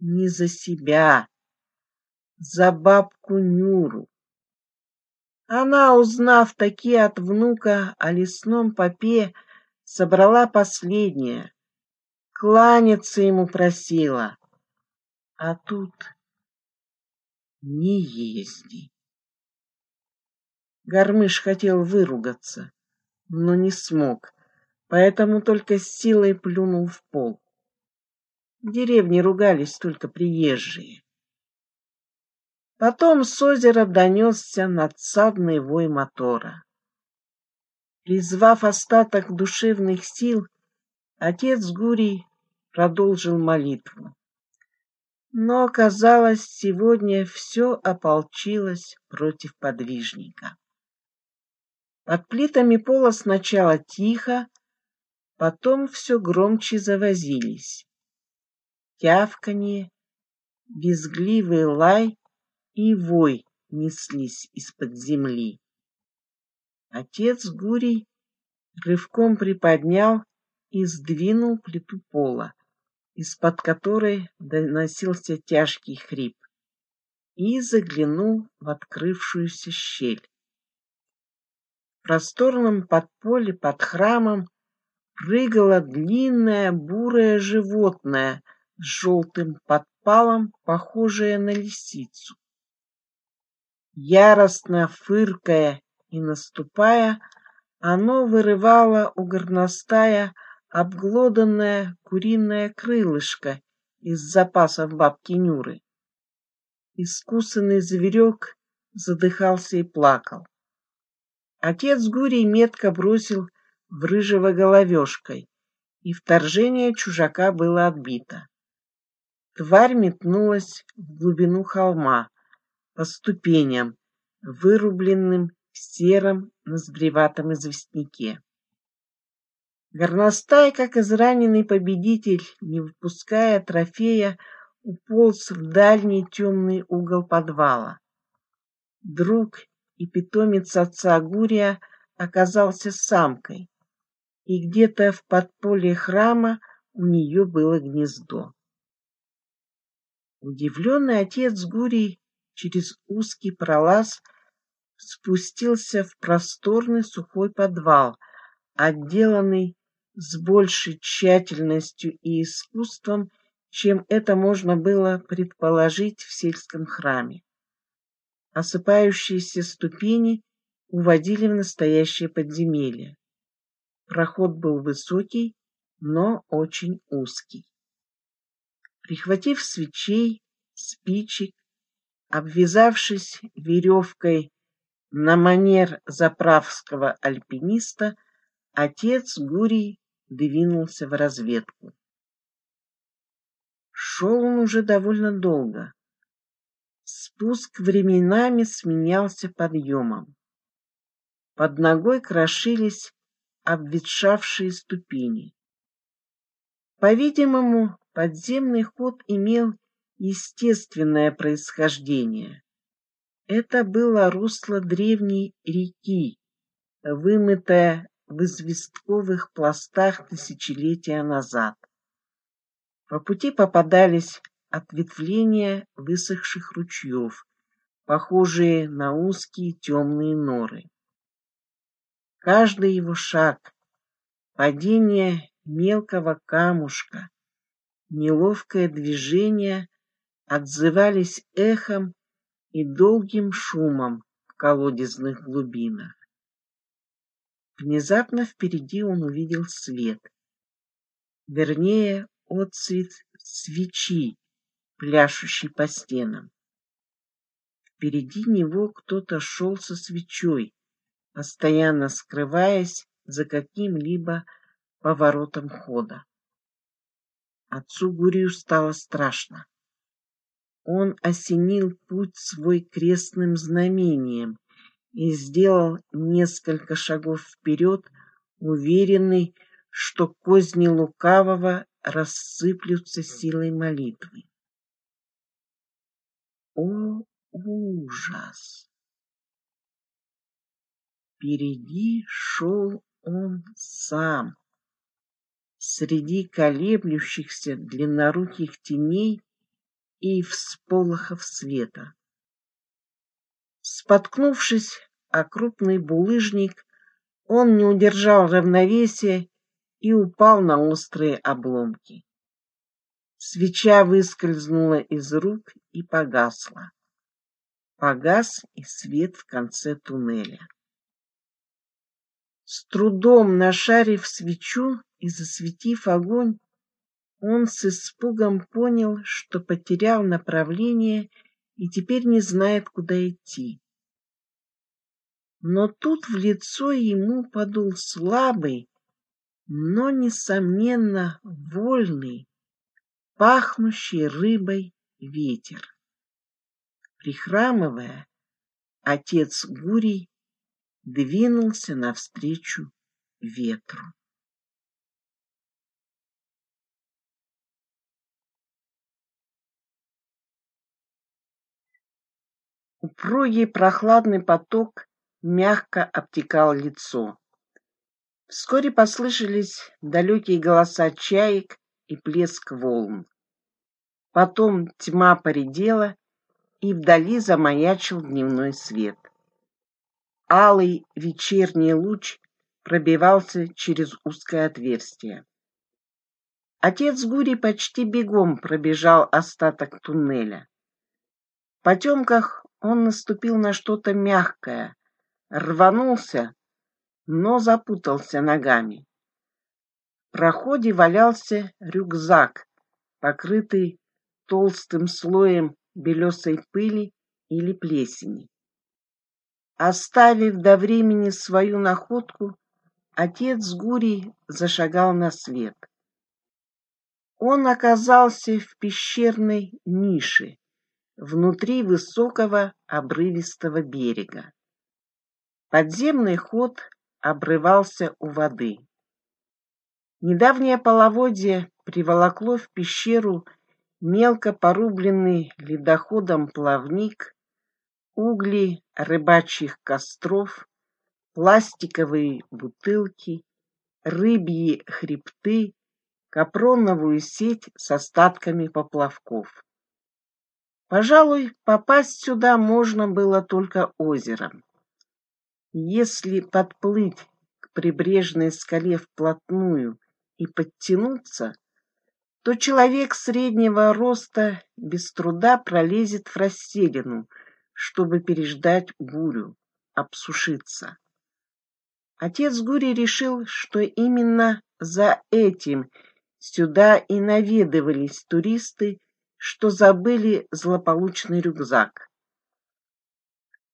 Не за себя, за бабку Нюру. Она, узнав такие от внука о лесном попе, собрала последнее, кланяться ему просила. А тут не езди. Гармыш хотел выругаться, но не смог, поэтому только с силой плюнул в пол. В деревне ругались только приезжие. Потом с озера донесся надсадный вой мотора. Призвав остаток душевных сил, отец Гурий продолжил молитву. Но, казалось, сегодня все ополчилось против подвижника. Под плитами пола сначала тихо, потом все громче завозились. Тявканье, безгливый лай и вой неслись из-под земли. Отец Гурий рывком приподнял и сдвинул плиту пола, из-под которой доносился тяжкий хрип, и заглянул в открывшуюся щель. В просторном подполе под храмом прыгало длинное бурое животное с желтым подпалом, похожее на лисицу. Яростно фыркая и наступая, оно вырывало у горностая обглоданное куриное крылышко из запасов бабки Нюры. Искусанный зверек задыхался и плакал. Отец Гурий метко бросил в рыжего головешкой, и вторжение чужака было отбито. Тварь метнулась в глубину холма, по ступеням, вырубленным в сером назбреватом известняке. Горностай, как израненный победитель, не выпуская трофея, уполз в дальний темный угол подвала. Друг и питомец отца Гурия оказался самкой, и где-то в подполье храма у нее было гнездо. Удивленный отец Гурий через узкий пролаз спустился в просторный сухой подвал, отделанный с большей тщательностью и искусством, чем это можно было предположить в сельском храме. Осыпающиеся ступени уводили в настоящее подземелье. Проход был высокий, но очень узкий. Прихватив свечей, спичек, обвязавшись веревкой на манер заправского альпиниста, отец Гурий двинулся в разведку. Шел он уже довольно долго. Спуск временами сменялся подъемом. Под ногой крошились обветшавшие ступени. По-видимому, подземный ход имел естественное происхождение. Это было русло древней реки, вымытое в известковых пластах тысячелетия назад. По пути попадались ответвления высохших ручьев, похожие на узкие темные норы. Каждый его шаг, падение мелкого камушка, неловкое движение отзывались эхом и долгим шумом в колодезных глубинах. Внезапно впереди он увидел свет. Вернее, отцвет свечи, пляшущий по стенам. Впереди него кто-то шел со свечой, постоянно скрываясь за каким-либо поворотом хода. Отцу Гурию стало страшно. Он осенил путь свой крестным знамением и сделал несколько шагов вперед, уверенный, что козни лукавого рассыплются силой молитвы. О, ужас! Впереди шел он сам. Среди колеблющихся длинноруких теней и всполохов света. Споткнувшись о крупный булыжник, он не удержал равновесия и упал на острые обломки. Свеча выскользнула из рук и погасла. Погас и свет в конце туннеля. С трудом нашарив свечу и засветив огонь, он с испугом понял, что потерял направление и теперь не знает, куда идти. Но тут в лицо ему подул слабый, но, несомненно, вольный, пахнущий рыбой ветер. Прихрамывая, отец Гурий двинулся навстречу ветру. Упругий прохладный поток мягко обтекал лицо. Вскоре послышались далекие голоса чаек и плеск волн. Потом тьма поредела, и вдали замаячил дневной свет. Алый вечерний луч пробивался через узкое отверстие. Отец Гури почти бегом пробежал остаток туннеля. В потемках он наступил на что-то мягкое, рванулся, но запутался ногами. В проходе валялся рюкзак, покрытый толстым слоем белесой пыли или плесени. Оставив до времени свою находку, отец Гурий зашагал на свет. Он оказался в пещерной нише, внутри высокого обрывистого берега. Подземный ход обрывался у воды. Недавнее половодье приволокло в пещеру мелко порубленный ледоходом плавник, угли рыбачьих костров, пластиковые бутылки, рыбьи хребты, капроновую сеть с остатками поплавков. Пожалуй, попасть сюда можно было только озером. Если подплыть к прибрежной скале вплотную и подтянуться, то человек среднего роста без труда пролезет в расселину, чтобы переждать бурю, обсушиться. Отец Гури решил, что именно за этим сюда и наведывались туристы, что забыли злополучный рюкзак.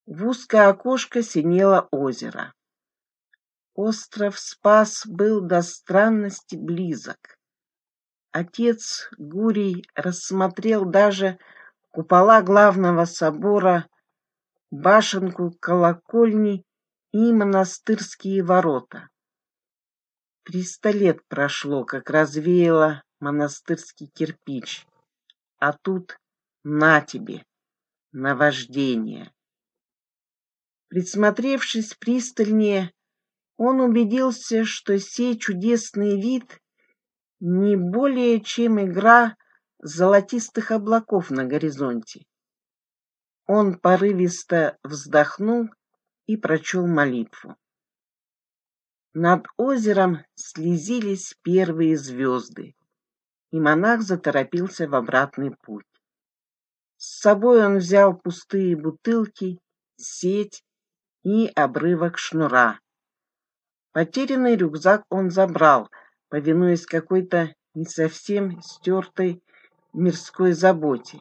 В узкое окошко синело озеро. Остров Спас был до странности близок. Отец Гурий рассмотрел даже купола главного собора, башенку колокольни и монастырские ворота. Триста лет прошло, как развеяло монастырский кирпич, а тут на тебе, наваждение. Присмотревшись пристальнее, он убедился, что сей чудесный вид не более чем игра золотистых облаков на горизонте. Он порывисто вздохнул и прочел молитву. Над озером слезились первые звезды, и монах заторопился в обратный путь. С собой он взял пустые бутылки, сеть и обрывок шнура. Потерянный рюкзак он забрал — повинуясь какой-то не совсем стертой мирской заботе.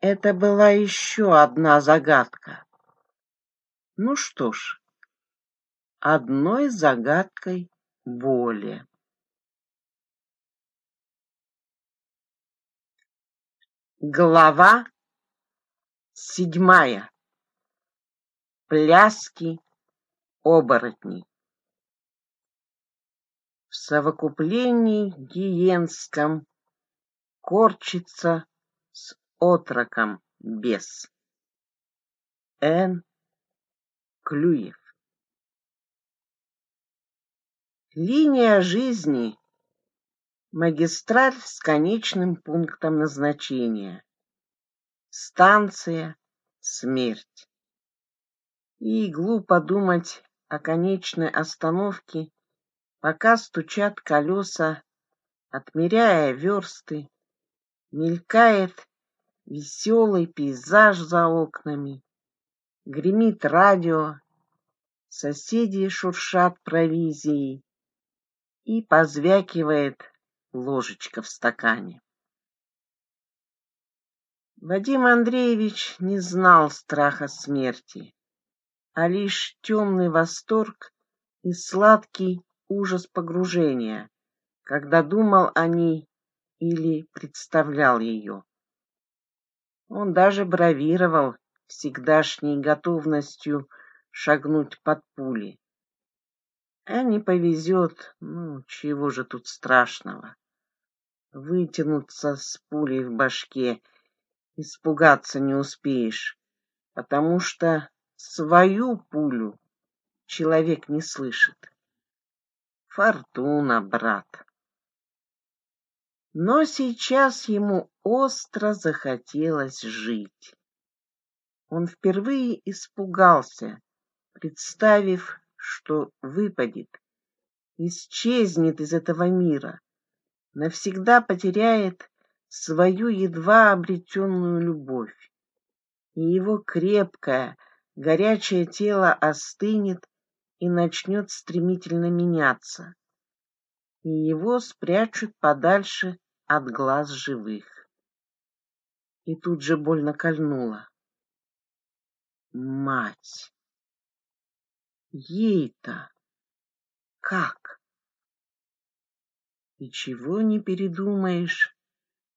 Это была еще одна загадка. Ну что ж, одной загадкой более. Глава седьмая. Пляски оборотней в совокуплении гиенском корчится с отроком бес. Н. Клюев Линия жизни — магистраль с конечным пунктом назначения. Станция — смерть. И глупо думать о конечной остановке пока стучат колеса, отмеряя версты, мелькает веселый пейзаж за окнами, гремит радио, соседи шуршат провизией и позвякивает ложечка в стакане. Вадим Андреевич не знал страха смерти, а лишь темный восторг и сладкий ужас погружения, когда думал о ней или представлял ее. Он даже бравировал всегдашней готовностью шагнуть под пули. А не повезет, ну, чего же тут страшного? Вытянуться с пулей в башке, испугаться не успеешь, потому что свою пулю человек не слышит. Фортуна, брат. Но сейчас ему остро захотелось жить. Он впервые испугался, представив, что выпадет, исчезнет из этого мира, навсегда потеряет свою едва обретенную любовь, и его крепкое, горячее тело остынет и начнет стремительно меняться, и его спрячут подальше от глаз живых. И тут же больно кольнуло. Мать! Ей-то как? И чего не передумаешь,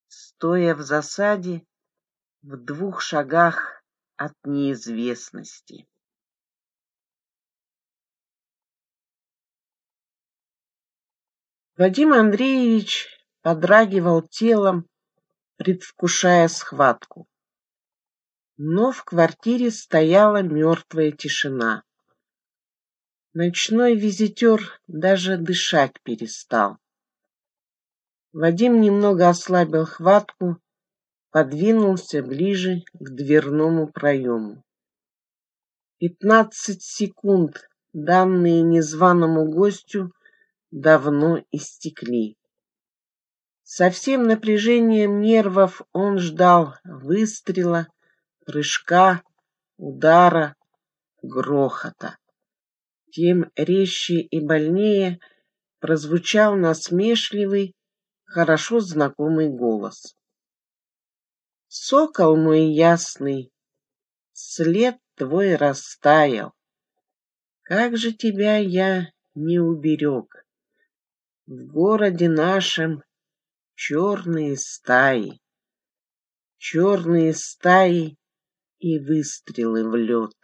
стоя в засаде в двух шагах от неизвестности. Вадим Андреевич подрагивал телом, предвкушая схватку. Но в квартире стояла мертвая тишина. Ночной визитер даже дышать перестал. Вадим немного ослабил хватку, подвинулся ближе к дверному проему. Пятнадцать секунд, данные незваному гостю, давно истекли. Со всем напряжением нервов он ждал выстрела, прыжка, удара, грохота. Тем резче и больнее прозвучал насмешливый, хорошо знакомый голос. Сокол мой ясный, след твой растаял. Как же тебя я не уберег. В городе нашем черные стаи, черные стаи и выстрелы в лед.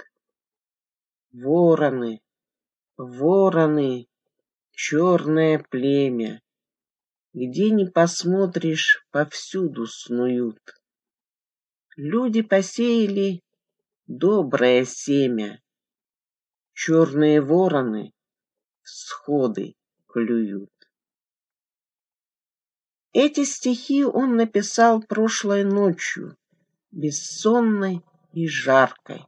Вороны, вороны, черное племя, где не посмотришь, повсюду снуют. Люди посеяли доброе семя, черные вороны всходы клюют. Эти стихи он написал прошлой ночью, бессонной и жаркой.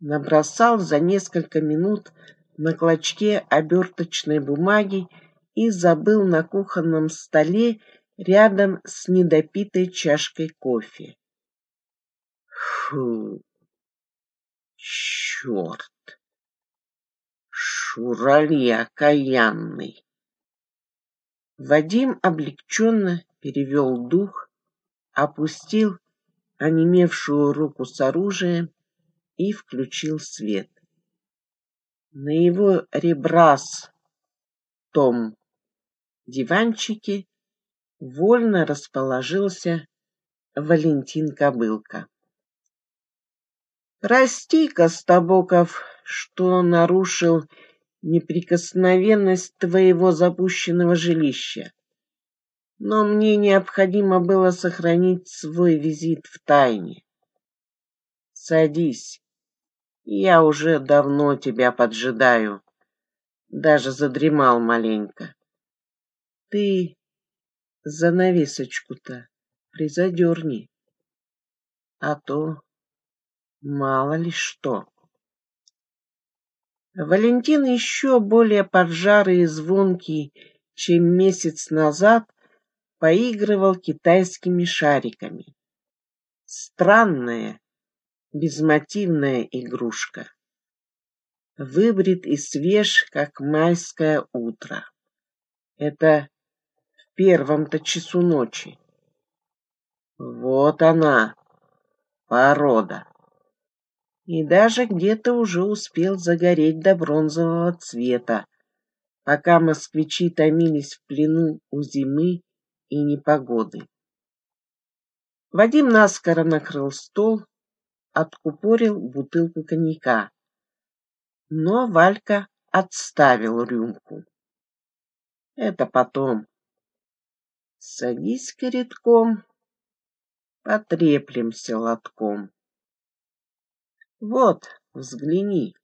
Набросал за несколько минут на клочке оберточной бумаги и забыл на кухонном столе рядом с недопитой чашкой кофе. Фу, черт, шурали окаянный. Вадим облегченно перевел дух, опустил онемевшую руку с оружием и включил свет. На его ребрас том диванчике вольно расположился Валентин Кобылка. Прости, Костобоков, что нарушил неприкосновенность твоего запущенного жилища. Но мне необходимо было сохранить свой визит в тайне. Садись. Я уже давно тебя поджидаю. Даже задремал маленько. Ты занавесочку-то призадерни. А то мало ли что. Валентин еще более поджарый и звонкий, чем месяц назад, поигрывал китайскими шариками. Странная, безмотивная игрушка. Выбрит и свеж, как майское утро. Это первом-то часу ночи. Вот она, порода и даже где-то уже успел загореть до бронзового цвета, пока москвичи томились в плену у зимы и непогоды. Вадим наскоро накрыл стол, откупорил бутылку коньяка. Но Валька отставил рюмку. Это потом. Садись редком, потреплемся лотком. Вот, взгляни.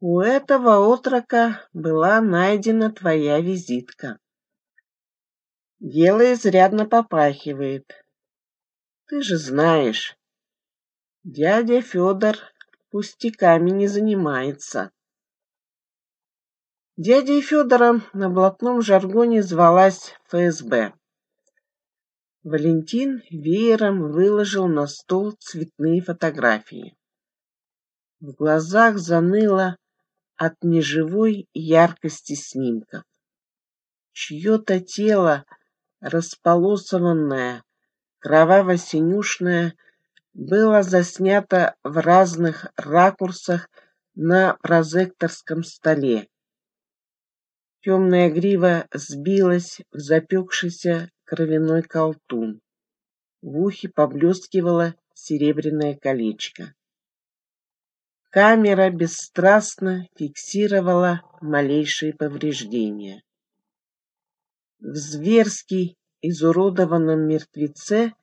У этого отрока была найдена твоя визитка. Дело изрядно попахивает. Ты же знаешь, дядя Федор пустяками не занимается. Дядей Федором на блатном жаргоне звалась ФСБ. Валентин веером выложил на стол цветные фотографии. В глазах заныло от неживой яркости снимков. Чье-то тело, располосованное, кроваво-синюшное, было заснято в разных ракурсах на прозекторском столе. Темная грива сбилась в запекшийся кровяной колтун. В ухе поблескивало серебряное колечко. Камера бесстрастно фиксировала малейшие повреждения. В зверски изуродованном мертвеце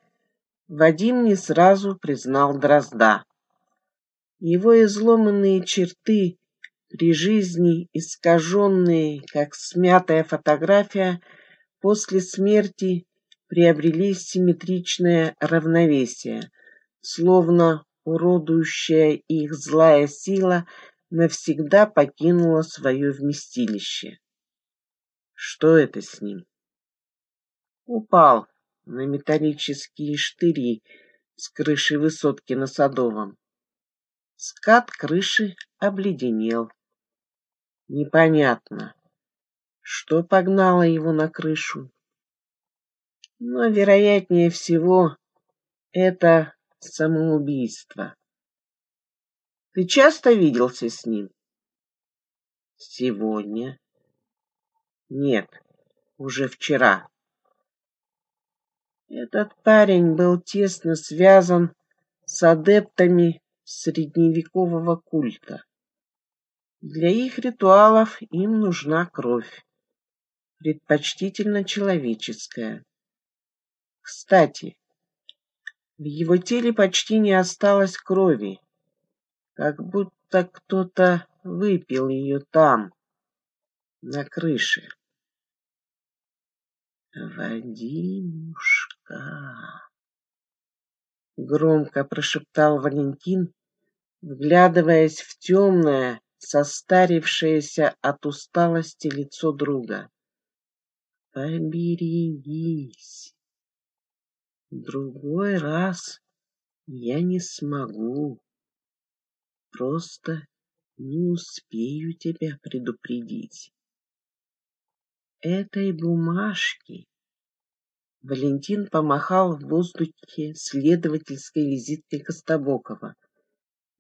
Вадим не сразу признал Дрозда. Его изломанные черты, при жизни искаженные, как смятая фотография, после смерти приобрели симметричное равновесие, словно уродующая их злая сила навсегда покинула свое вместилище. Что это с ним? Упал на металлические штыри с крыши высотки на Садовом. Скат крыши обледенел. Непонятно, что погнало его на крышу. Но, вероятнее всего, это самоубийство. Ты часто виделся с ним? Сегодня. Нет, уже вчера. Этот парень был тесно связан с адептами средневекового культа. Для их ритуалов им нужна кровь, предпочтительно человеческая. Кстати, в его теле почти не осталось крови, как будто кто-то выпил ее там, на крыше. «Вадимушка!» Громко прошептал Валентин, вглядываясь в темное, состарившееся от усталости лицо друга. «Поберегись! другой раз я не смогу. Просто не успею тебя предупредить этой бумажки. Валентин помахал в воздухе следовательской визиткой Костобокова.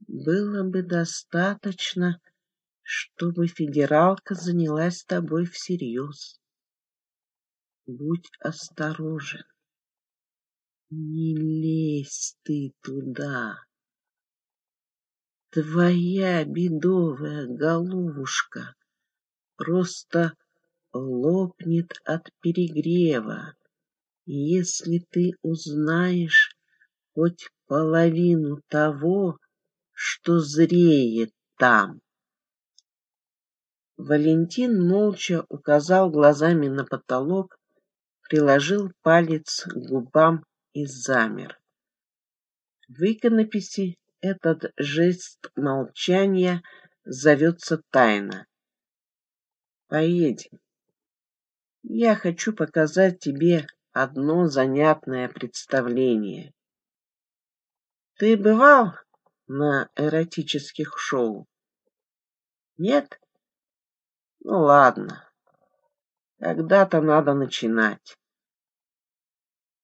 Было бы достаточно, чтобы федералка занялась тобой всерьез. Будь осторожен. Не лезь ты туда. Твоя бедовая головушка просто лопнет от перегрева. Если ты узнаешь хоть половину того, что зреет там. Валентин молча указал глазами на потолок, приложил палец к губам и замер. В иконописи этот жест молчания зовется тайна. Поедем. Я хочу показать тебе одно занятное представление. Ты бывал на эротических шоу? Нет? Ну ладно. Когда-то надо начинать.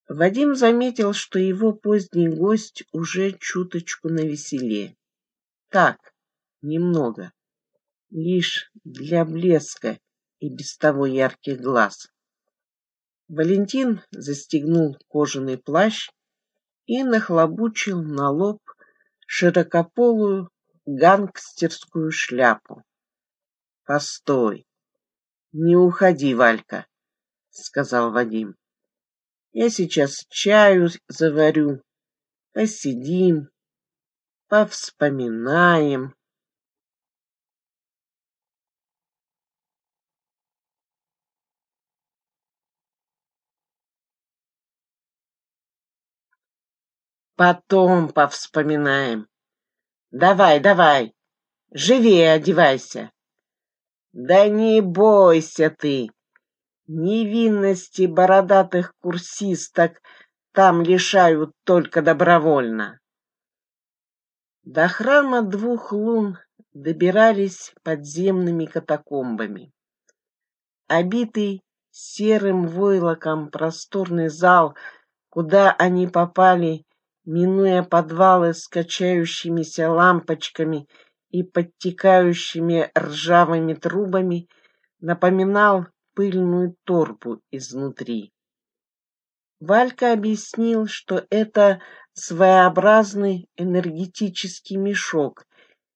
Вадим заметил, что его поздний гость уже чуточку навеселе. Так, немного. Лишь для блеска и без того ярких глаз. Валентин застегнул кожаный плащ и нахлобучил на лоб широкополую гангстерскую шляпу. Постой. Не уходи, Валька, сказал Вадим. Я сейчас чаю заварю. Посидим, повспоминаем. Потом повспоминаем. Давай, давай, живее одевайся. Да не бойся ты. Невинности бородатых курсисток там лишают только добровольно. До храма двух лун добирались подземными катакомбами. Обитый серым войлоком просторный зал, куда они попали, минуя подвалы с качающимися лампочками и подтекающими ржавыми трубами, напоминал пыльную торбу изнутри. Валька объяснил, что это своеобразный энергетический мешок,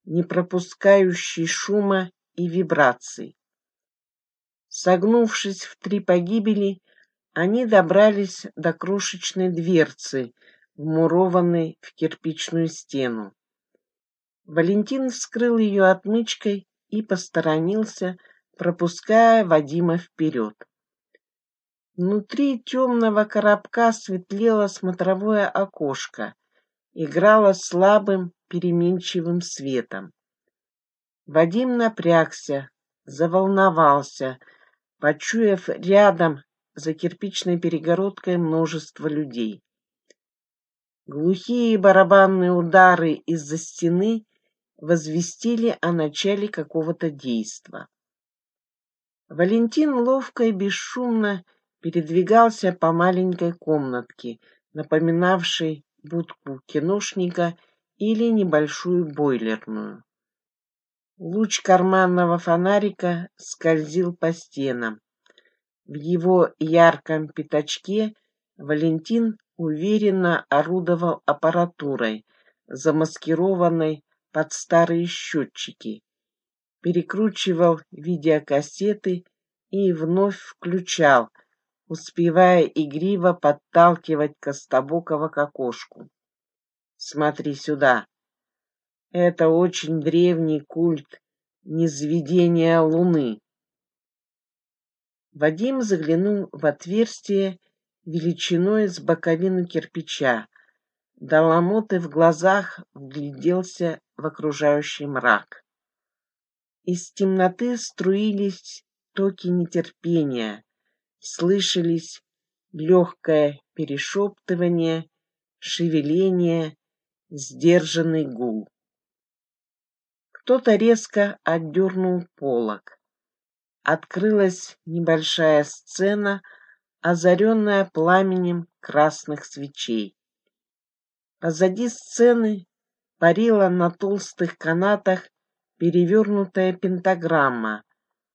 не пропускающий шума и вибраций. Согнувшись в три погибели, они добрались до крошечной дверцы, вмурованной в кирпичную стену. Валентин вскрыл ее отмычкой и посторонился, пропуская Вадима вперед. Внутри темного коробка светлело смотровое окошко, играло слабым переменчивым светом. Вадим напрягся, заволновался, почуяв рядом за кирпичной перегородкой множество людей. Глухие барабанные удары из-за стены возвестили о начале какого-то действа. Валентин ловко и бесшумно передвигался по маленькой комнатке, напоминавшей будку киношника или небольшую бойлерную. Луч карманного фонарика скользил по стенам. В его ярком пятачке Валентин уверенно орудовал аппаратурой, замаскированной под старые счетчики, перекручивал видеокассеты и вновь включал, успевая игриво подталкивать Костобокова к окошку. «Смотри сюда. Это очень древний культ низведения Луны». Вадим заглянул в отверстие величиной с боковину кирпича. До ломоты в глазах вгляделся в окружающий мрак. Из темноты струились токи нетерпения, слышались легкое перешептывание, шевеление, сдержанный гул. Кто-то резко отдернул полог. Открылась небольшая сцена, озаренная пламенем красных свечей. Позади сцены парила на толстых канатах перевернутая пентаграмма,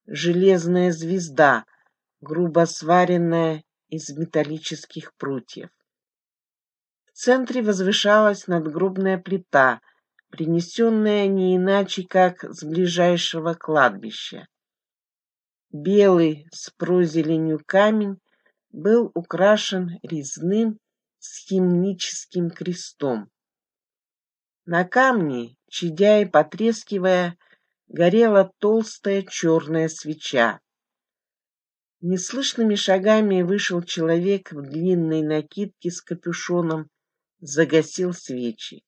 железная звезда — грубо сваренная из металлических прутьев. В центре возвышалась надгробная плита, принесенная не иначе, как с ближайшего кладбища. Белый с прозеленью камень был украшен резным схимническим крестом. На камне, чадя и потрескивая, горела толстая черная свеча. Неслышными шагами вышел человек в длинной накидке с капюшоном, загасил свечи.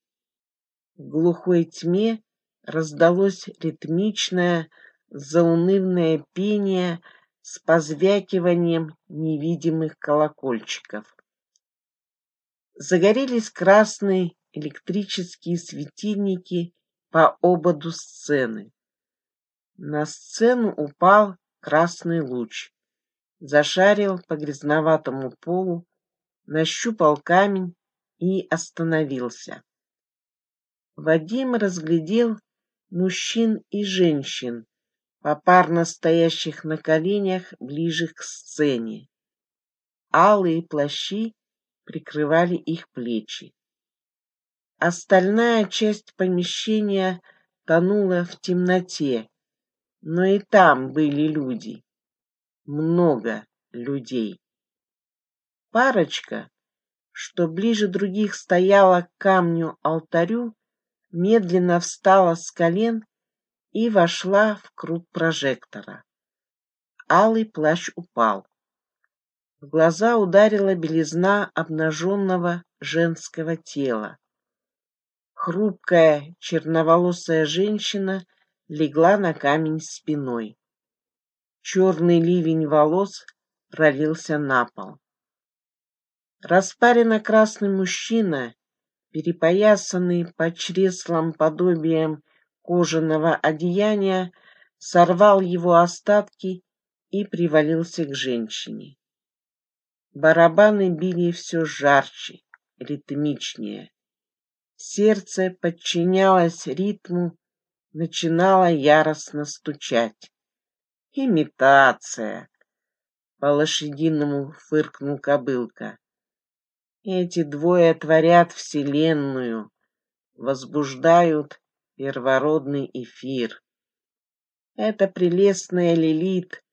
В глухой тьме раздалось ритмичное, заунывное пение с позвякиванием невидимых колокольчиков. Загорелись красные электрические светильники по ободу сцены. На сцену упал красный луч зашарил по грязноватому полу, нащупал камень и остановился. Вадим разглядел мужчин и женщин, попарно стоящих на коленях ближе к сцене. Алые плащи прикрывали их плечи. Остальная часть помещения тонула в темноте, но и там были люди много людей. Парочка, что ближе других стояла к камню-алтарю, медленно встала с колен и вошла в круг прожектора. Алый плащ упал. В глаза ударила белизна обнаженного женского тела. Хрупкая черноволосая женщина легла на камень спиной. Черный ливень волос пролился на пол. Распаренно красный мужчина, перепоясанный по чреслам подобием кожаного одеяния, сорвал его остатки и привалился к женщине. Барабаны били все жарче, ритмичнее. Сердце подчинялось ритму, начинало яростно стучать. Имитация. По-лошадиному фыркнул кобылка. Эти двое творят вселенную, возбуждают первородный эфир. Эта прелестная Лилит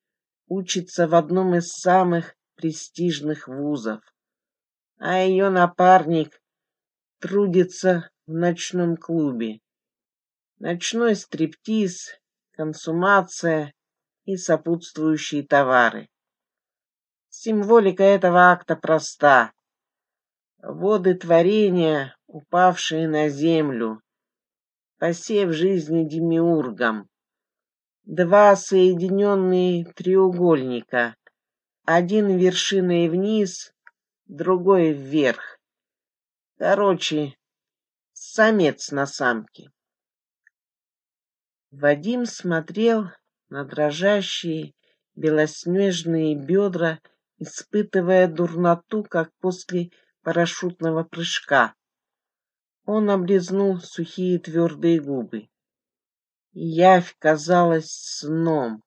учится в одном из самых престижных вузов, а ее напарник трудится в ночном клубе. Ночной стриптиз, консумация и сопутствующие товары. Символика этого акта проста. Воды творения, упавшие на землю, посев жизни демиургом. Два соединенные треугольника, один вершиной вниз, другой вверх. Короче, самец на самке. Вадим смотрел на дрожащие белоснежные бедра, испытывая дурноту, как после парашютного прыжка. Он облизнул сухие твердые губы. Явь казалась сном,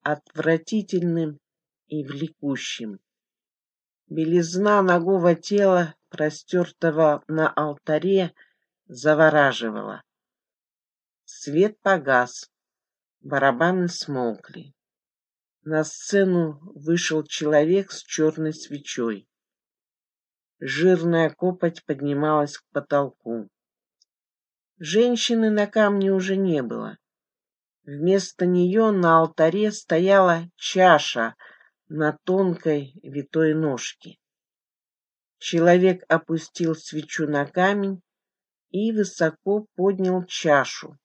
отвратительным и влекущим. Белизна ногого тела простертого на алтаре, завораживала. Свет погас, барабаны смолкли. На сцену вышел человек с черной свечой. Жирная копоть поднималась к потолку. Женщины на камне уже не было. Вместо нее на алтаре стояла чаша на тонкой витой ножке. Человек опустил свечу на камень и высоко поднял чашу.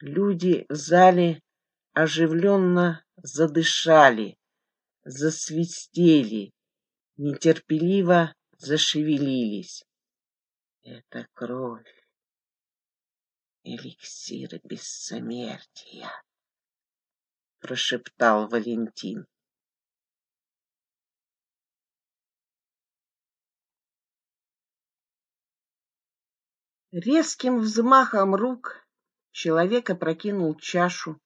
Люди в зале оживленно задышали, засвистели, нетерпеливо зашевелились. Это кровь, эликсир бессмертия, прошептал Валентин. Резким взмахом рук человек опрокинул чашу,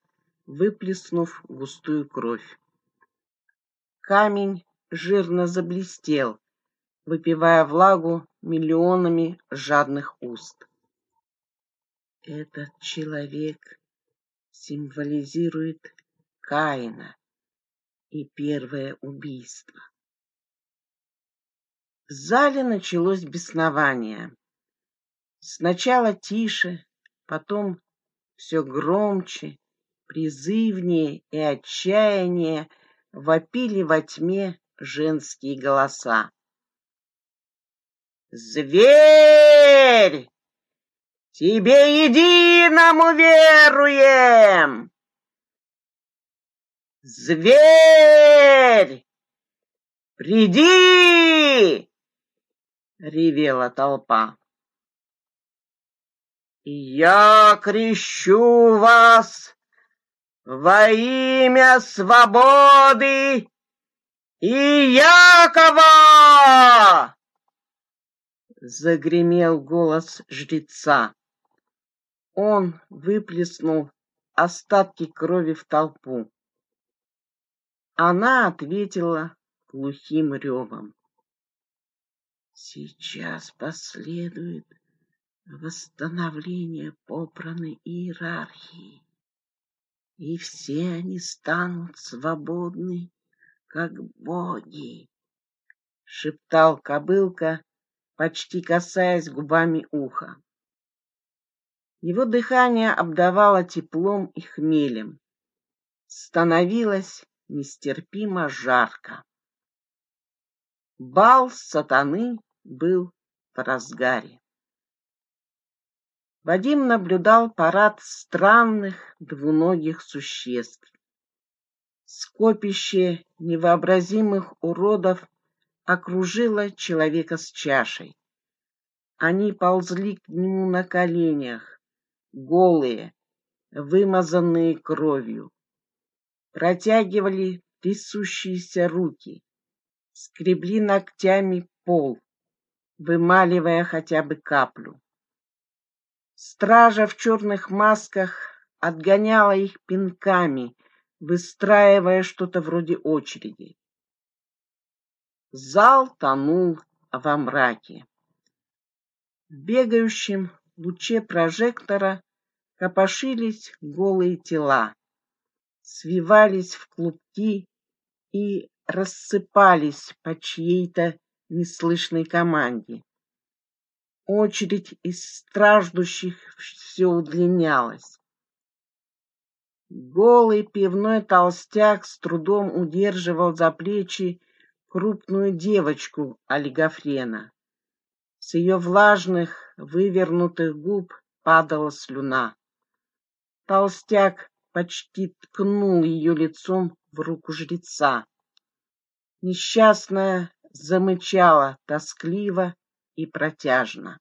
выплеснув густую кровь. Камень жирно заблестел, выпивая влагу миллионами жадных уст. Этот человек символизирует Каина и первое убийство. В зале началось беснование. Сначала тише, потом все громче, призывнее и отчаяние вопили во тьме женские голоса. «Зверь! Тебе единому веруем! Зверь! Приди!» — ревела толпа. Я крещу вас во имя свободы и Якова! Загремел голос жреца. Он выплеснул остатки крови в толпу. Она ответила глухим ревом. Сейчас последует восстановление попранной иерархии, и все они станут свободны, как боги, — шептал кобылка, почти касаясь губами уха. Его дыхание обдавало теплом и хмелем. Становилось нестерпимо жарко. Бал сатаны был в разгаре. Вадим наблюдал парад странных двуногих существ. Скопище невообразимых уродов окружило человека с чашей. Они ползли к нему на коленях, голые, вымазанные кровью. Протягивали трясущиеся руки, скребли ногтями пол, вымаливая хотя бы каплю. Стража в черных масках отгоняла их пинками, выстраивая что-то вроде очереди. Зал тонул во мраке. В бегающем луче прожектора копошились голые тела, свивались в клубки и рассыпались по чьей-то неслышной команде. Очередь из страждущих все удлинялась. Голый пивной толстяк с трудом удерживал за плечи крупную девочку олигофрена. С ее влажных, вывернутых губ падала слюна. Толстяк почти ткнул ее лицом в руку жреца. Несчастная замычала тоскливо и протяжно.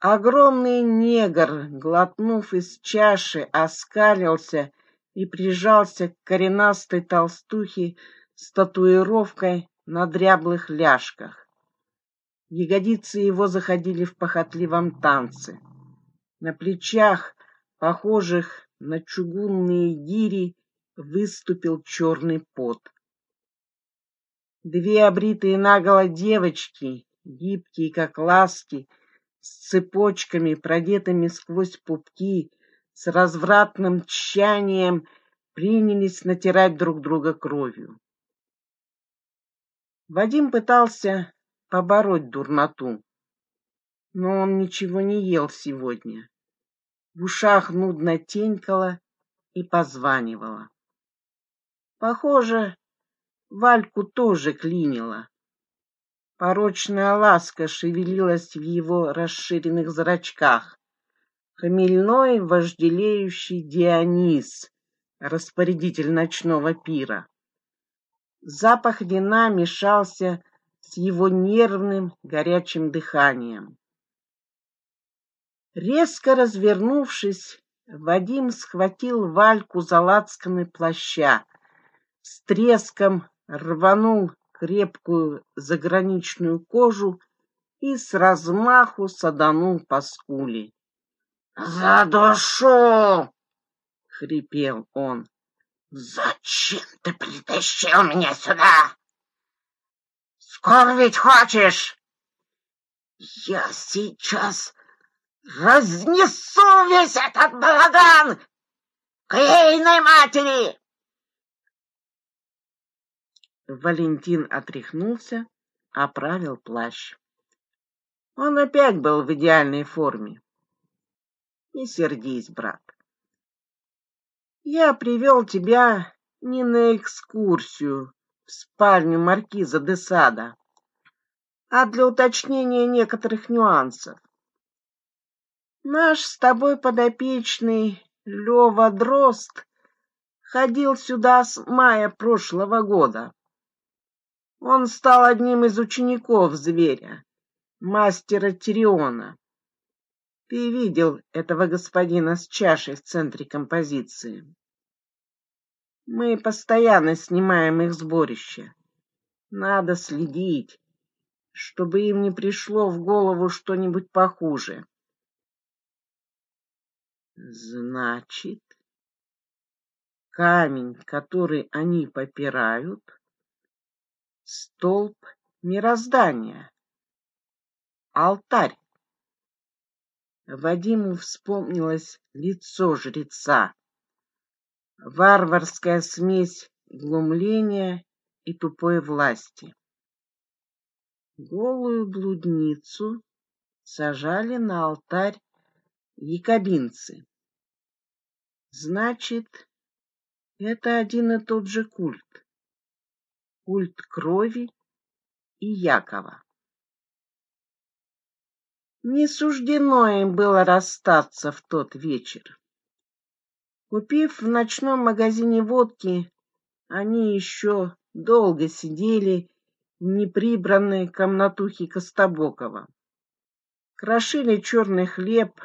Огромный негр, глотнув из чаши, оскалился и прижался к коренастой толстухе с татуировкой на дряблых ляжках. Ягодицы его заходили в похотливом танце. На плечах, похожих на чугунные гири, выступил черный пот. Две обритые наголо девочки, гибкие, как ласки, с цепочками, продетыми сквозь пупки, с развратным тщанием принялись натирать друг друга кровью. Вадим пытался побороть дурноту, но он ничего не ел сегодня. В ушах нудно тенькало и позванивало. Похоже, Вальку тоже клинило. Порочная ласка шевелилась в его расширенных зрачках. Хмельной, вожделеющий Дионис, распорядитель ночного пира. Запах вина мешался с его нервным горячим дыханием. Резко развернувшись, Вадим схватил Вальку за лацканы плаща, с треском рванул крепкую заграничную кожу и с размаху саданул по скуле. «За душу!» — хрипел он. «Зачем ты притащил меня сюда? Скоро хочешь? Я сейчас разнесу весь этот балаган к ейной матери!» Валентин отряхнулся, оправил плащ. Он опять был в идеальной форме. Не сердись, брат. Я привел тебя не на экскурсию в спальню маркиза де Сада, а для уточнения некоторых нюансов. Наш с тобой подопечный Лева Дрозд ходил сюда с мая прошлого года. Он стал одним из учеников зверя, мастера Тириона. Ты видел этого господина с чашей в центре композиции. Мы постоянно снимаем их сборище. Надо следить, чтобы им не пришло в голову что-нибудь похуже. Значит, камень, который они попирают, столб мироздания, алтарь. Вадиму вспомнилось лицо жреца, варварская смесь глумления и тупой власти. Голую блудницу сажали на алтарь якобинцы. Значит, это один и тот же культ культ крови и Якова. Не суждено им было расстаться в тот вечер. Купив в ночном магазине водки, они еще долго сидели в неприбранной комнатухе Костобокова. Крошили черный хлеб,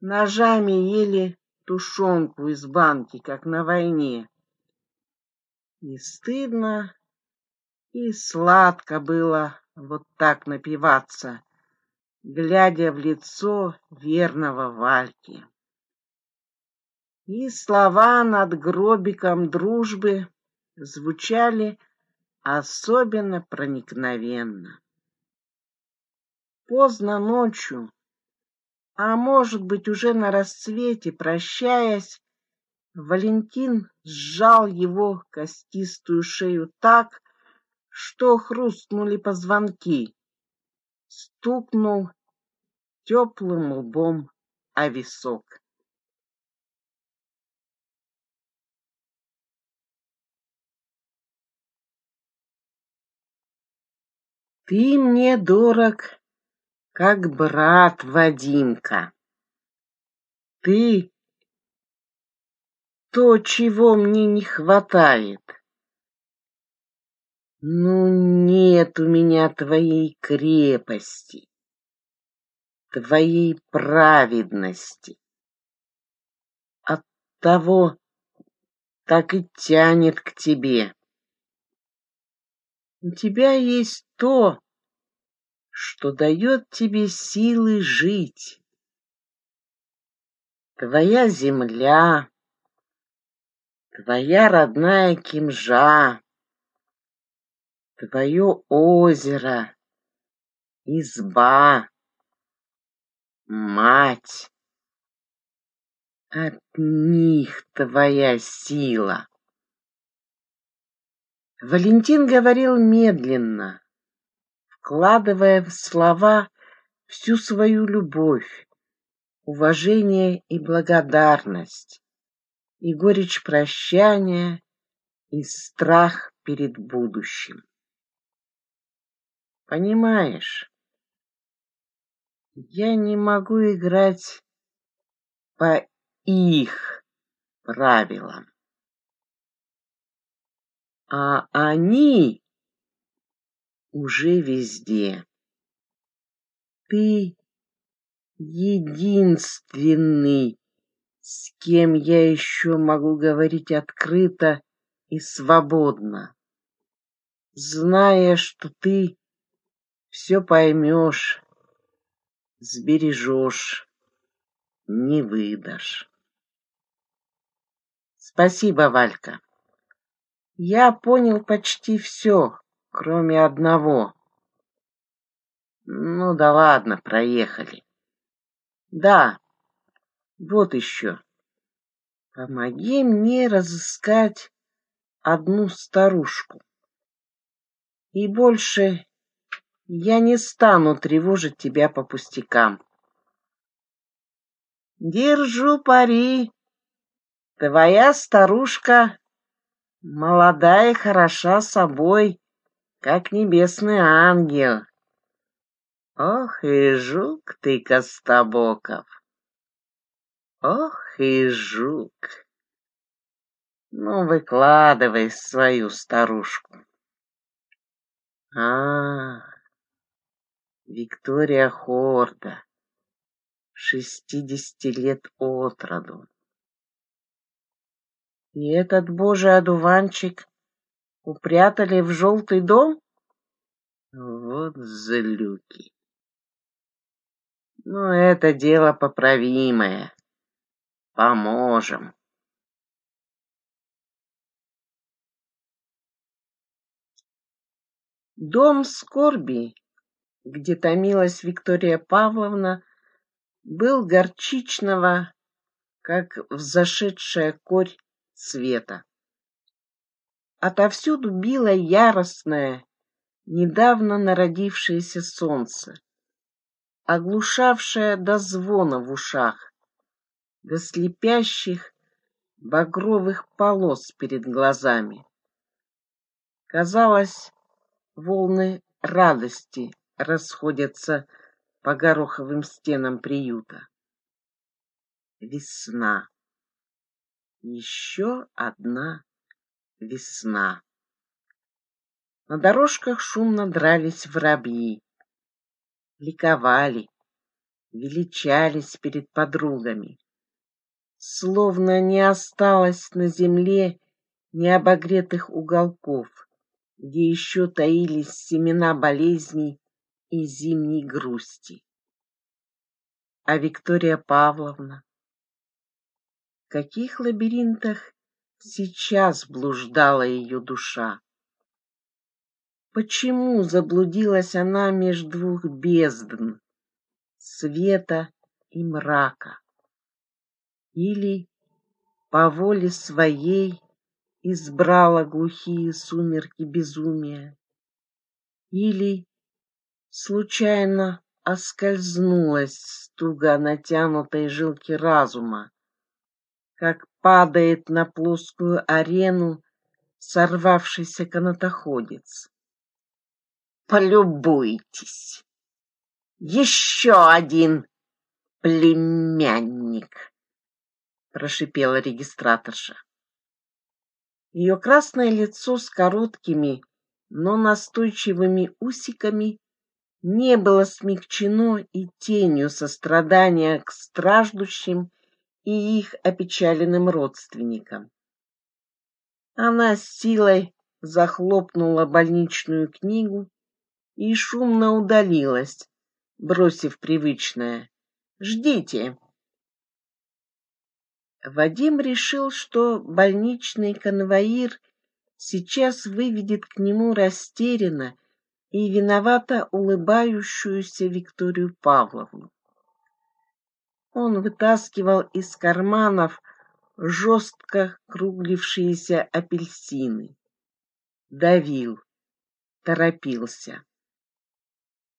ножами ели тушенку из банки, как на войне. И стыдно, и сладко было вот так напиваться, глядя в лицо верного Вальки. И слова над гробиком дружбы звучали особенно проникновенно. Поздно ночью, а может быть уже на рассвете, прощаясь, Валентин сжал его костистую шею так, что хрустнули позвонки, стукнул теплым лбом о висок. Ты мне дорог, как брат Вадимка. Ты то, чего мне не хватает. Ну, нет у меня твоей крепости, твоей праведности. От того так и тянет к тебе. У тебя есть то, что дает тебе силы жить. Твоя земля, твоя родная Кимжа, Твое озеро, изба, мать. От них твоя сила. Валентин говорил медленно, вкладывая в слова всю свою любовь, уважение и благодарность, и горечь прощания, и страх перед будущим. Понимаешь, я не могу играть по их правилам. А они уже везде. Ты единственный, с кем я еще могу говорить открыто и свободно, зная, что ты все поймешь, сбережешь, не выдашь. Спасибо, Валька. Я понял почти все, кроме одного. Ну да ладно, проехали. Да, вот еще. Помоги мне разыскать одну старушку. И больше я не стану тревожить тебя по пустякам. Держу пари. Твоя старушка молодая и хороша собой, как небесный ангел. Ох и жук ты, Костобоков! Ох и жук! Ну, выкладывай свою старушку. А, Виктория Хорда, шестидесяти лет от роду. И этот божий одуванчик упрятали в желтый дом? Вот злюки. Но это дело поправимое. Поможем. Дом скорби где томилась Виктория Павловна, был горчичного, как взошедшая корь света. Отовсюду било яростное, недавно народившееся солнце, оглушавшее до звона в ушах, до слепящих багровых полос перед глазами. Казалось, волны радости расходятся по гороховым стенам приюта. Весна. Еще одна весна. На дорожках шумно дрались воробьи. Ликовали, величались перед подругами. Словно не осталось на земле необогретых уголков, где еще таились семена болезней и зимней грусти. А Виктория Павловна? В каких лабиринтах сейчас блуждала ее душа? Почему заблудилась она между двух бездн, света и мрака? Или по воле своей избрала глухие сумерки безумия? Или случайно оскользнулась с туго натянутой жилки разума, как падает на плоскую арену сорвавшийся канатоходец. Полюбуйтесь. Еще один племянник, прошипела регистраторша. Ее красное лицо с короткими, но настойчивыми усиками не было смягчено и тенью сострадания к страждущим и их опечаленным родственникам. Она с силой захлопнула больничную книгу и шумно удалилась, бросив привычное «Ждите». Вадим решил, что больничный конвоир сейчас выведет к нему растерянно и виновато улыбающуюся Викторию Павловну. Он вытаскивал из карманов жестко круглившиеся апельсины, давил, торопился.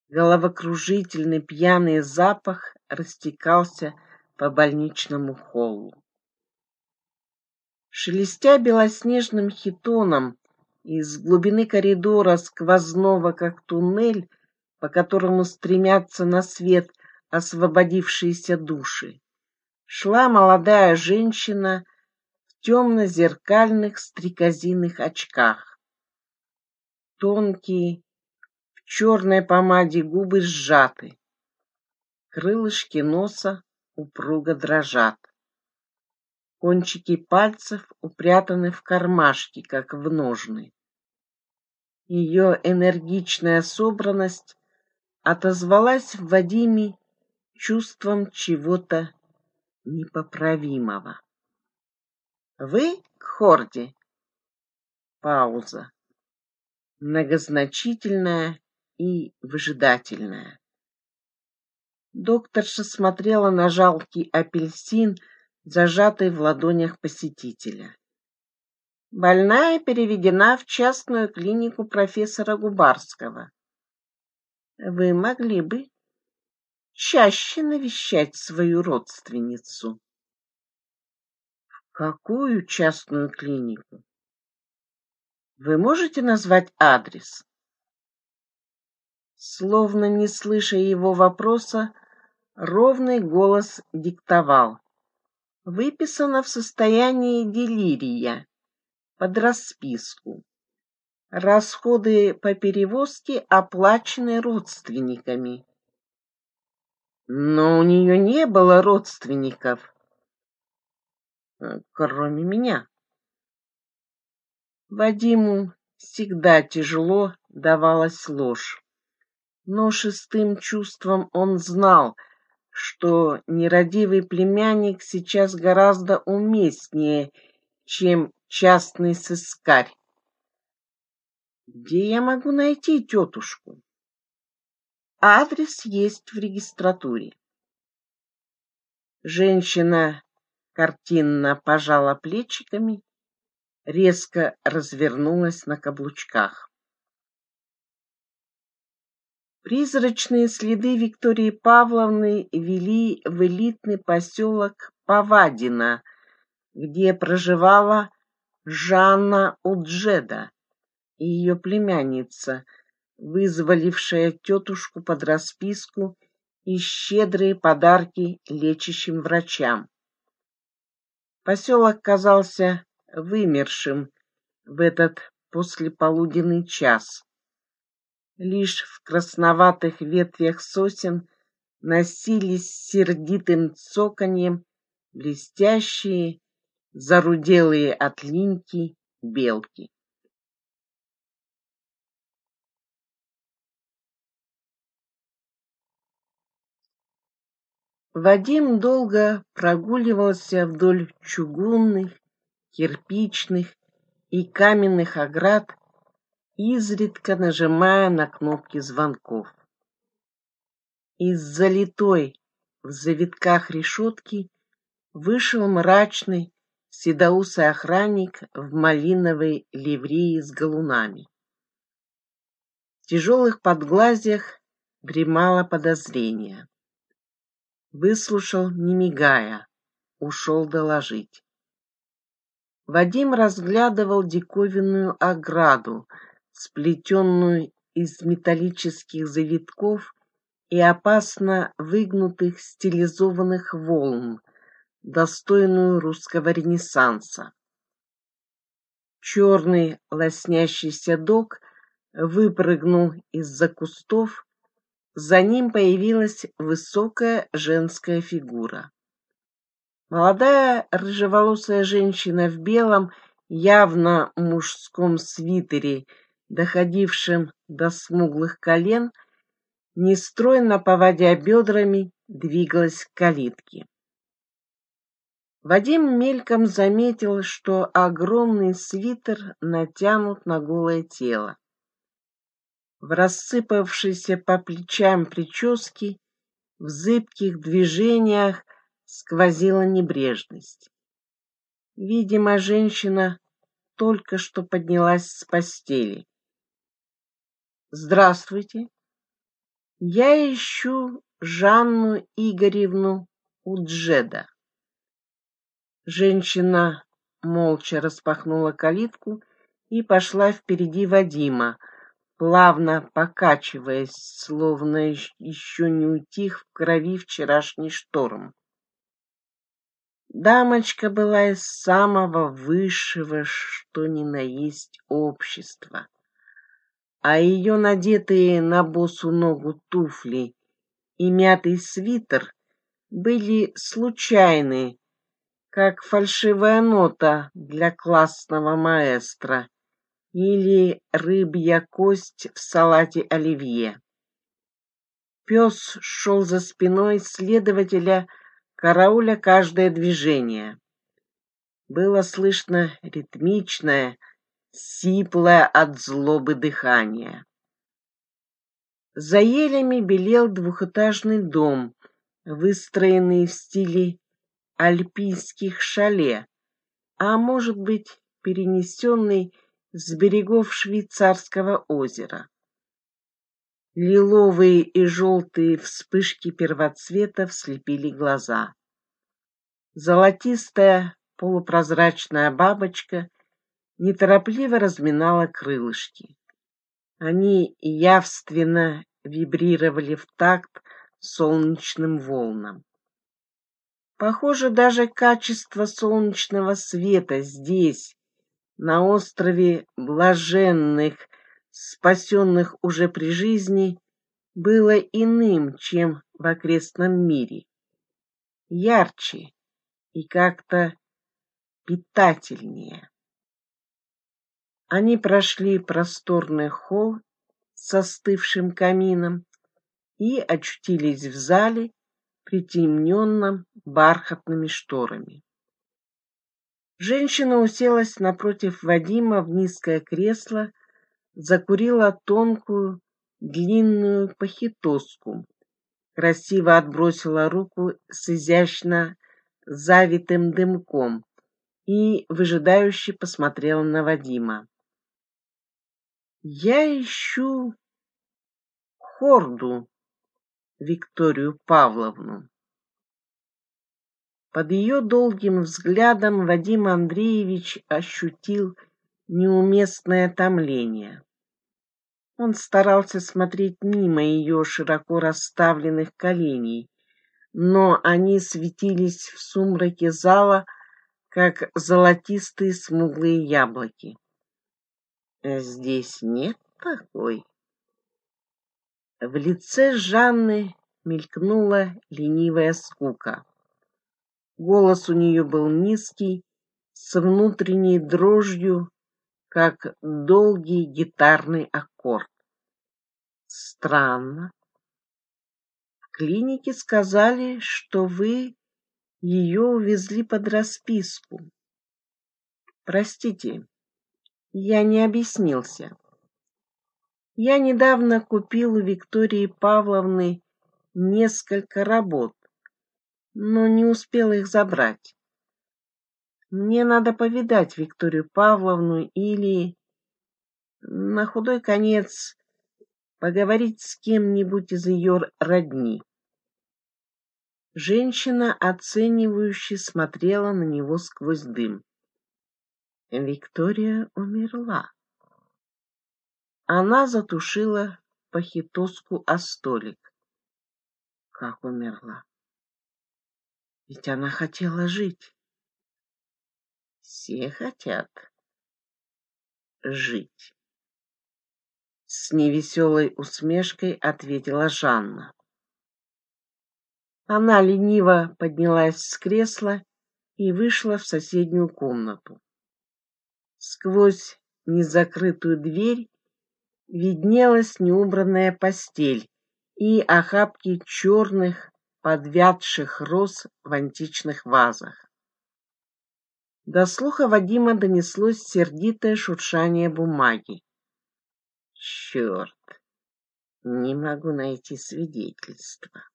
Головокружительный пьяный запах растекался по больничному холлу. Шелестя белоснежным хитоном из глубины коридора сквозного, как туннель, по которому стремятся на свет освободившиеся души, шла молодая женщина в темно-зеркальных стрекозиных очках. Тонкие, в черной помаде губы сжаты. Крылышки носа упруго дрожат. Кончики пальцев упрятаны в кармашки, как в ножны. Ее энергичная собранность отозвалась в Вадиме чувством чего-то непоправимого. «Вы к Хорде?» Пауза. Многозначительная и выжидательная. Докторша смотрела на жалкий апельсин, зажатый в ладонях посетителя. Больная переведена в частную клинику профессора Губарского. Вы могли бы чаще навещать свою родственницу. В какую частную клинику? Вы можете назвать адрес? Словно не слыша его вопроса, ровный голос диктовал. Выписано в состоянии делирия, под расписку. Расходы по перевозке оплачены родственниками. Но у нее не было родственников, э, кроме меня. Вадиму всегда тяжело давалась ложь, но шестым чувством он знал, что нерадивый племянник сейчас гораздо уместнее, чем частный сыскарь. Где я могу найти тетушку? Адрес есть в регистратуре. Женщина картинно пожала плечиками, резко развернулась на каблучках. Призрачные следы Виктории Павловны вели в элитный поселок Повадино, где проживала Жанна Уджеда и ее племянница — вызволившая тетушку под расписку и щедрые подарки лечащим врачам. Поселок казался вымершим в этот послеполуденный час. Лишь в красноватых ветвях сосен носились сердитым цоканьем блестящие, заруделые от линьки белки. Вадим долго прогуливался вдоль чугунных, кирпичных и каменных оград, изредка нажимая на кнопки звонков. Из залитой в завитках решетки вышел мрачный седоусый охранник в малиновой ливреи с галунами. В тяжелых подглазьях дремало подозрение. Выслушал, не мигая, ушел доложить. Вадим разглядывал диковинную ограду, сплетенную из металлических завитков и опасно выгнутых стилизованных волн, достойную русского ренессанса. Черный лоснящийся дог выпрыгнул из-за кустов за ним появилась высокая женская фигура. Молодая рыжеволосая женщина в белом, явно мужском свитере, доходившем до смуглых колен, нестройно поводя бедрами, двигалась к калитке. Вадим мельком заметил, что огромный свитер натянут на голое тело. В рассыпавшейся по плечам прическе, в зыбких движениях сквозила небрежность. Видимо, женщина только что поднялась с постели. Здравствуйте. Я ищу Жанну Игоревну Уджеда. Женщина молча распахнула калитку и пошла впереди Вадима, плавно покачиваясь, словно еще не утих в крови вчерашний шторм. Дамочка была из самого высшего, что ни на есть общества, а ее надетые на босу ногу туфли и мятый свитер были случайны, как фальшивая нота для классного маэстро, или рыбья кость в салате оливье. Пес шел за спиной следователя, карауля каждое движение. Было слышно ритмичное, сиплое от злобы дыхание. За елями белел двухэтажный дом, выстроенный в стиле альпийских шале, а может быть, перенесенный с берегов Швейцарского озера. Лиловые и желтые вспышки первоцветов слепили глаза. Золотистая полупрозрачная бабочка неторопливо разминала крылышки. Они явственно вибрировали в такт солнечным волнам. Похоже, даже качество солнечного света здесь, на острове блаженных, спасенных уже при жизни, было иным, чем в окрестном мире. Ярче и как-то питательнее. Они прошли просторный холл с остывшим камином и очутились в зале, притемненном бархатными шторами. Женщина уселась напротив Вадима в низкое кресло, закурила тонкую, длинную похитоску, красиво отбросила руку с изящно завитым дымком и выжидающе посмотрела на Вадима. Я ищу Хорду Викторию Павловну. Под ее долгим взглядом Вадим Андреевич ощутил неуместное томление. Он старался смотреть мимо ее широко расставленных коленей, но они светились в сумраке зала, как золотистые смуглые яблоки. Здесь нет такой. В лице Жанны мелькнула ленивая скука. Голос у нее был низкий, с внутренней дрожью, как долгий гитарный аккорд. Странно. В клинике сказали, что вы ее увезли под расписку. Простите, я не объяснился. Я недавно купил у Виктории Павловны несколько работ, но не успел их забрать. Мне надо повидать Викторию Павловну или, на худой конец, поговорить с кем-нибудь из ее родни. Женщина оценивающе смотрела на него сквозь дым. Виктория умерла. Она затушила похитоску о столик. Как умерла? Ведь она хотела жить. Все хотят жить. С невеселой усмешкой ответила Жанна. Она лениво поднялась с кресла и вышла в соседнюю комнату. Сквозь незакрытую дверь виднелась неубранная постель и охапки черных подвядших роз в античных вазах. До слуха Вадима донеслось сердитое шуршание бумаги. Черт, не могу найти свидетельства.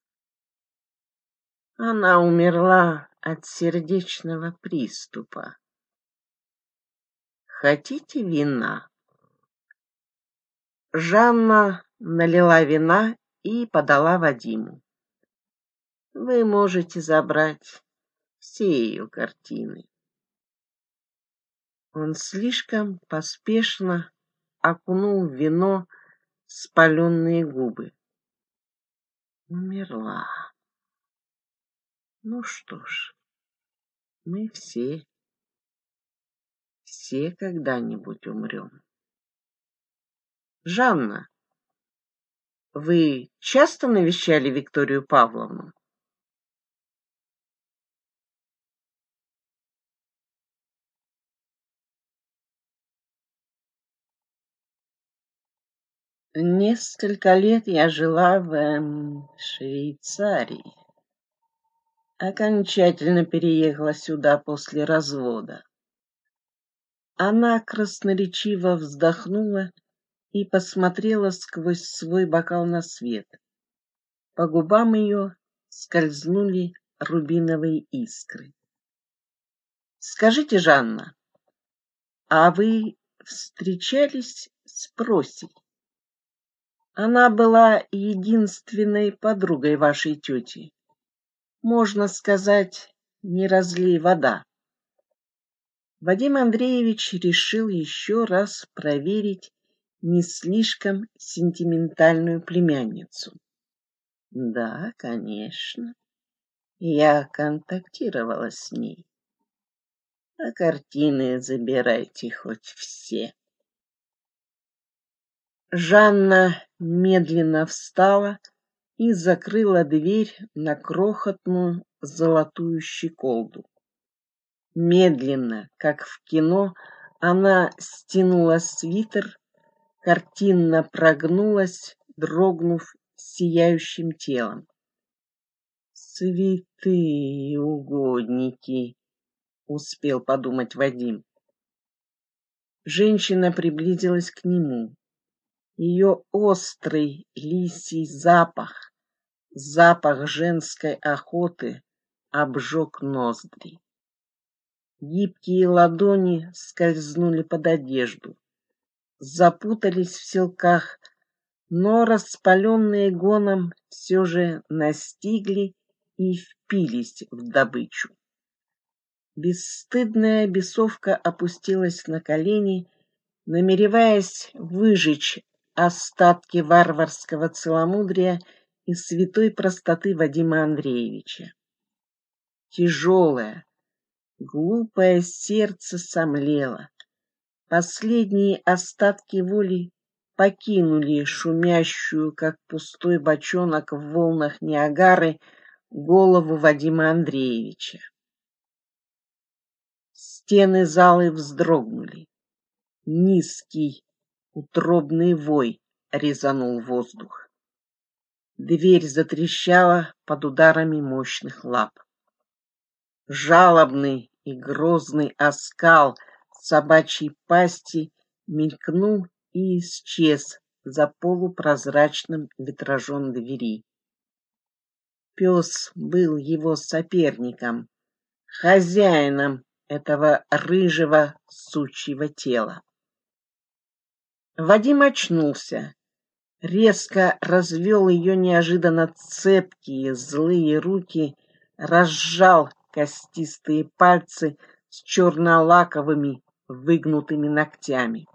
Она умерла от сердечного приступа. Хотите вина? Жанна налила вина и подала Вадиму. Вы можете забрать все ее картины. Он слишком поспешно окунул в вино спаленные губы. Умерла. Ну что ж, мы все все когда-нибудь умрем. Жанна, вы часто навещали Викторию Павловну? Несколько лет я жила в эм, Швейцарии. Окончательно переехала сюда после развода. Она красноречиво вздохнула и посмотрела сквозь свой бокал на свет. По губам ее скользнули рубиновые искры. Скажите, Жанна, а вы встречались с Просей? Она была единственной подругой вашей тети. Можно сказать, не разлей вода. Вадим Андреевич решил еще раз проверить не слишком сентиментальную племянницу. Да, конечно. Я контактировала с ней. А картины забирайте хоть все. Жанна медленно встала и закрыла дверь на крохотную золотую щеколду. Медленно, как в кино, она стянула свитер, картинно прогнулась, дрогнув сияющим телом. «Святые угодники!» — успел подумать Вадим. Женщина приблизилась к нему. Ее острый лисий запах, запах женской охоты обжег ноздри. Гибкие ладони скользнули под одежду, запутались в селках, но распаленные гоном все же настигли и впились в добычу. Бесстыдная бесовка опустилась на колени, намереваясь выжечь остатки варварского целомудрия и святой простоты Вадима Андреевича. Тяжелое, глупое сердце сомлело. Последние остатки воли покинули шумящую, как пустой бочонок в волнах Ниагары, голову Вадима Андреевича. Стены залы вздрогнули. Низкий, утробный вой резанул воздух. Дверь затрещала под ударами мощных лап. Жалобный и грозный оскал собачьей пасти мелькнул и исчез за полупрозрачным витражом двери. Пес был его соперником, хозяином этого рыжего сучьего тела. Вадим очнулся, резко развел ее неожиданно цепкие злые руки, разжал костистые пальцы с черно-лаковыми выгнутыми ногтями.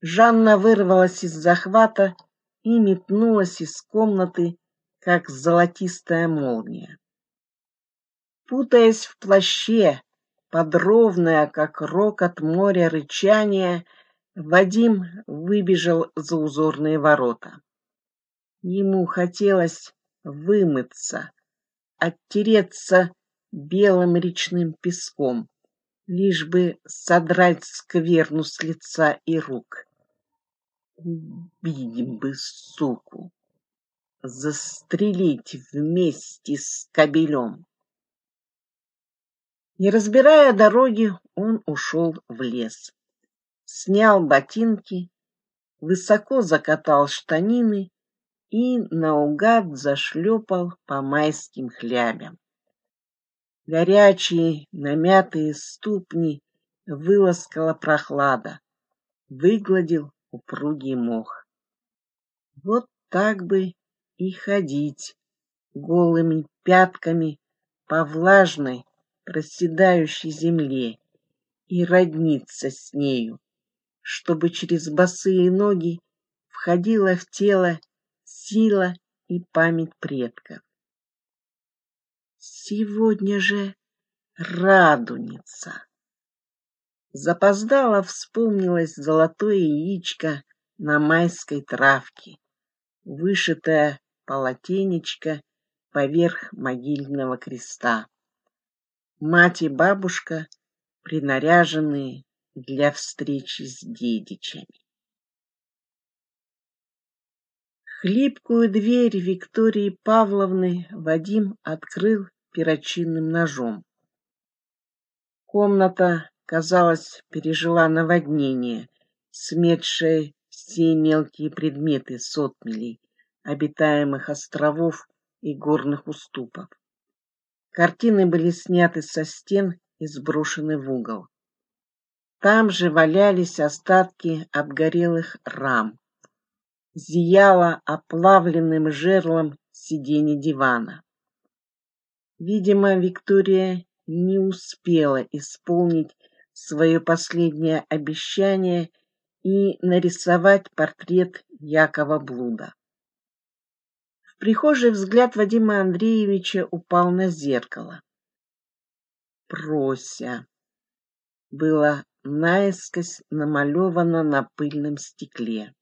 Жанна вырвалась из захвата и метнулась из комнаты, как золотистая молния. Путаясь в плаще, подровное, как рокот моря рычание, Вадим выбежал за узорные ворота. Ему хотелось вымыться, оттереться белым речным песком, лишь бы содрать скверну с лица и рук. Убить бы суку, застрелить вместе с кобелем. Не разбирая дороги, он ушел в лес. Снял ботинки, высоко закатал штанины и наугад зашлепал по майским хлябям. Горячие, намятые ступни выласкала прохлада, выгладил упругий мох. Вот так бы и ходить голыми пятками по влажной, проседающей земле и родниться с нею, чтобы через босые ноги входила в тело сила и память предков. Сегодня же радуница. Запоздало вспомнилось золотое яичко на майской травке, вышитое полотенечко поверх могильного креста. Мать и бабушка принаряженные для встречи с дедичами. Хлипкую дверь Виктории Павловны Вадим открыл перочинным ножом. Комната, казалось, пережила наводнение, сметшее все мелкие предметы сотмелей, обитаемых островов и горных уступов. Картины были сняты со стен и сброшены в угол. Там же валялись остатки обгорелых рам зияла оплавленным жерлом сиденье дивана. Видимо, Виктория не успела исполнить свое последнее обещание и нарисовать портрет Якова Блуда. В прихожей взгляд Вадима Андреевича упал на зеркало. Прося было наискось намалевано на пыльном стекле.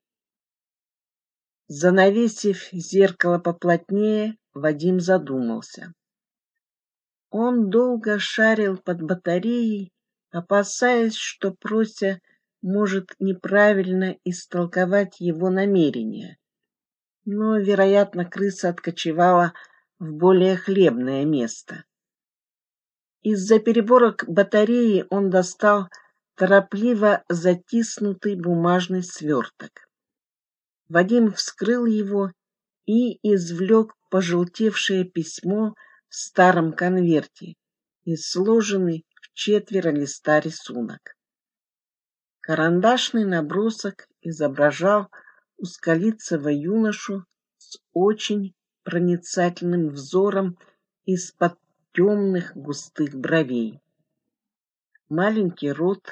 Занавесив зеркало поплотнее, Вадим задумался. Он долго шарил под батареей, опасаясь, что Прося может неправильно истолковать его намерения. Но, вероятно, крыса откочевала в более хлебное место. Из-за переборок батареи он достал торопливо затиснутый бумажный сверток. Вадим вскрыл его и извлек пожелтевшее письмо в старом конверте и сложенный в четверо листа рисунок. Карандашный набросок изображал ускалицего юношу с очень проницательным взором из-под темных густых бровей. Маленький рот,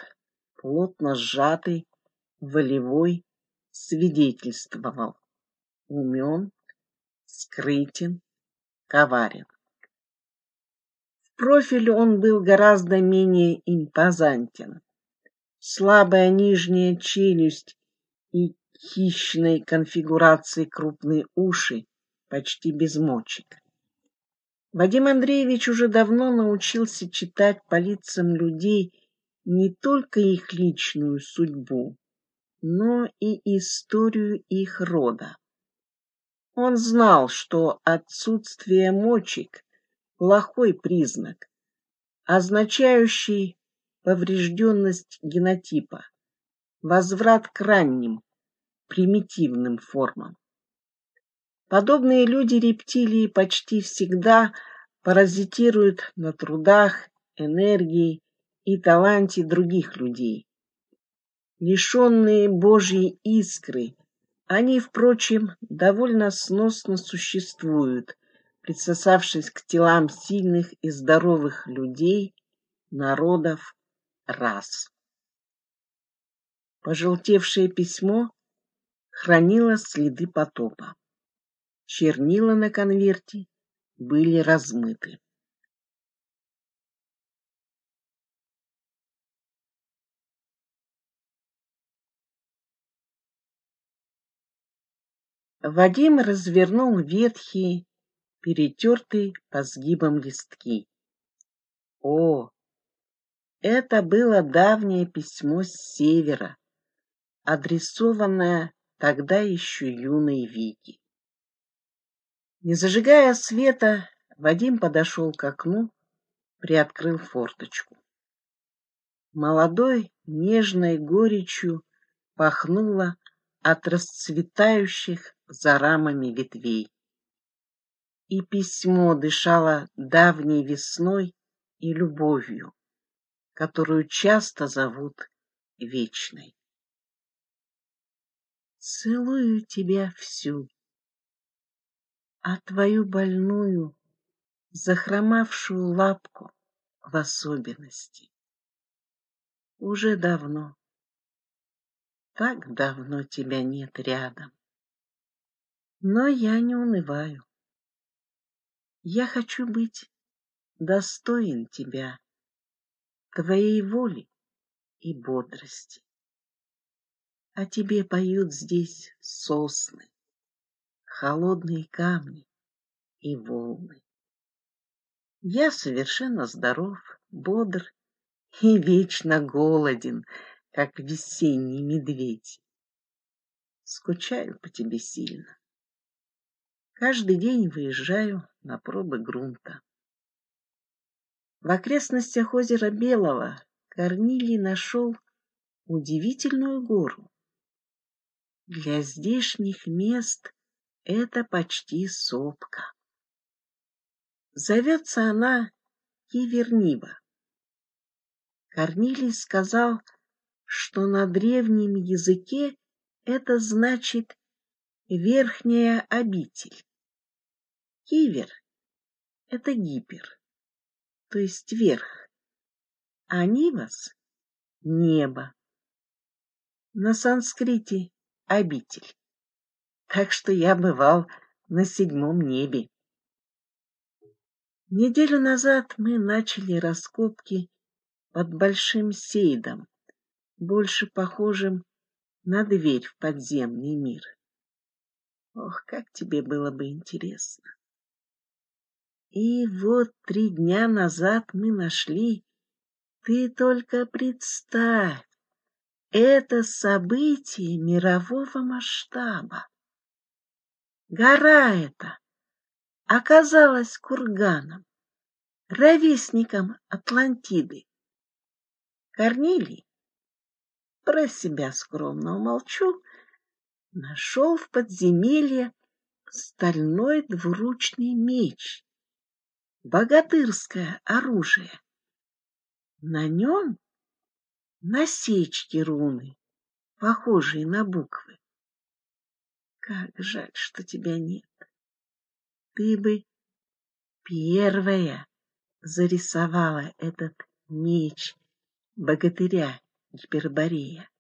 плотно сжатый, волевой, свидетельствовал. Умен, скрытен, коварен. В профиле он был гораздо менее импозантен. Слабая нижняя челюсть и хищной конфигурации крупные уши, почти без мочек. Вадим Андреевич уже давно научился читать по лицам людей не только их личную судьбу, но и историю их рода. Он знал, что отсутствие мочек – плохой признак, означающий поврежденность генотипа, возврат к ранним, примитивным формам. Подобные люди-рептилии почти всегда паразитируют на трудах, энергии и таланте других людей. Лишенные Божьей искры, они, впрочем, довольно сносно существуют, присосавшись к телам сильных и здоровых людей, народов, рас. Пожелтевшее письмо хранило следы потопа. Чернила на конверте были размыты. Вадим развернул ветхие, перетертые по сгибам листки. О, это было давнее письмо с севера, адресованное тогда еще юной Вике. Не зажигая света, Вадим подошел к окну, приоткрыл форточку. Молодой, нежной горечью пахнуло от расцветающих за рамами ветвей. И письмо дышало давней весной и любовью, которую часто зовут вечной. Целую тебя всю, а твою больную, захромавшую лапку в особенности. Уже давно, так давно тебя нет рядом. Но я не унываю. Я хочу быть достоин тебя, твоей воли и бодрости. А тебе поют здесь сосны, холодные камни и волны. Я совершенно здоров, бодр и вечно голоден, как весенний медведь. Скучаю по тебе сильно. Каждый день выезжаю на пробы грунта. В окрестностях озера Белого Корнилий нашел удивительную гору. Для здешних мест это почти сопка. Зовется она Кивернива. Корнилий сказал, что на древнем языке это значит верхняя обитель. Кивер — это гипер, то есть верх, а Нивас — небо. На санскрите — обитель так что я бывал на седьмом небе. Неделю назад мы начали раскопки под большим сейдом, больше похожим на дверь в подземный мир. Ох, как тебе было бы интересно. И вот три дня назад мы нашли, ты только представь, это событие мирового масштаба. Гора эта оказалась курганом, ровесником Атлантиды. Корнилий, про себя скромно умолчу, нашел в подземелье стальной двуручный меч, богатырское оружие. На нем насечки руны, похожие на буквы. Как жаль, что тебя нет. Ты бы первая зарисовала этот меч богатыря Гиперборея.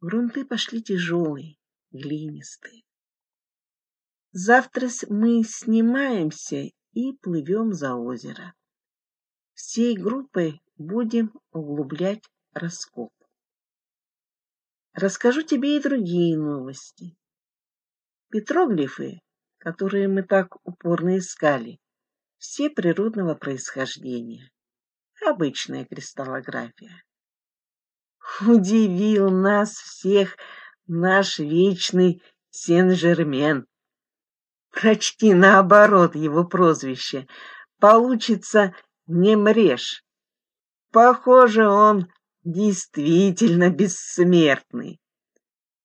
Грунты пошли тяжелые, глинистые. Завтра мы снимаемся и плывем за озеро. Всей группой будем углублять раскоп. Расскажу тебе и другие новости. Петроглифы, которые мы так упорно искали, все природного происхождения. Обычная кристаллография. Удивил нас всех наш вечный Сен-Жермен. Прочти наоборот его прозвище. Получится «не мрешь». Похоже, он действительно бессмертный.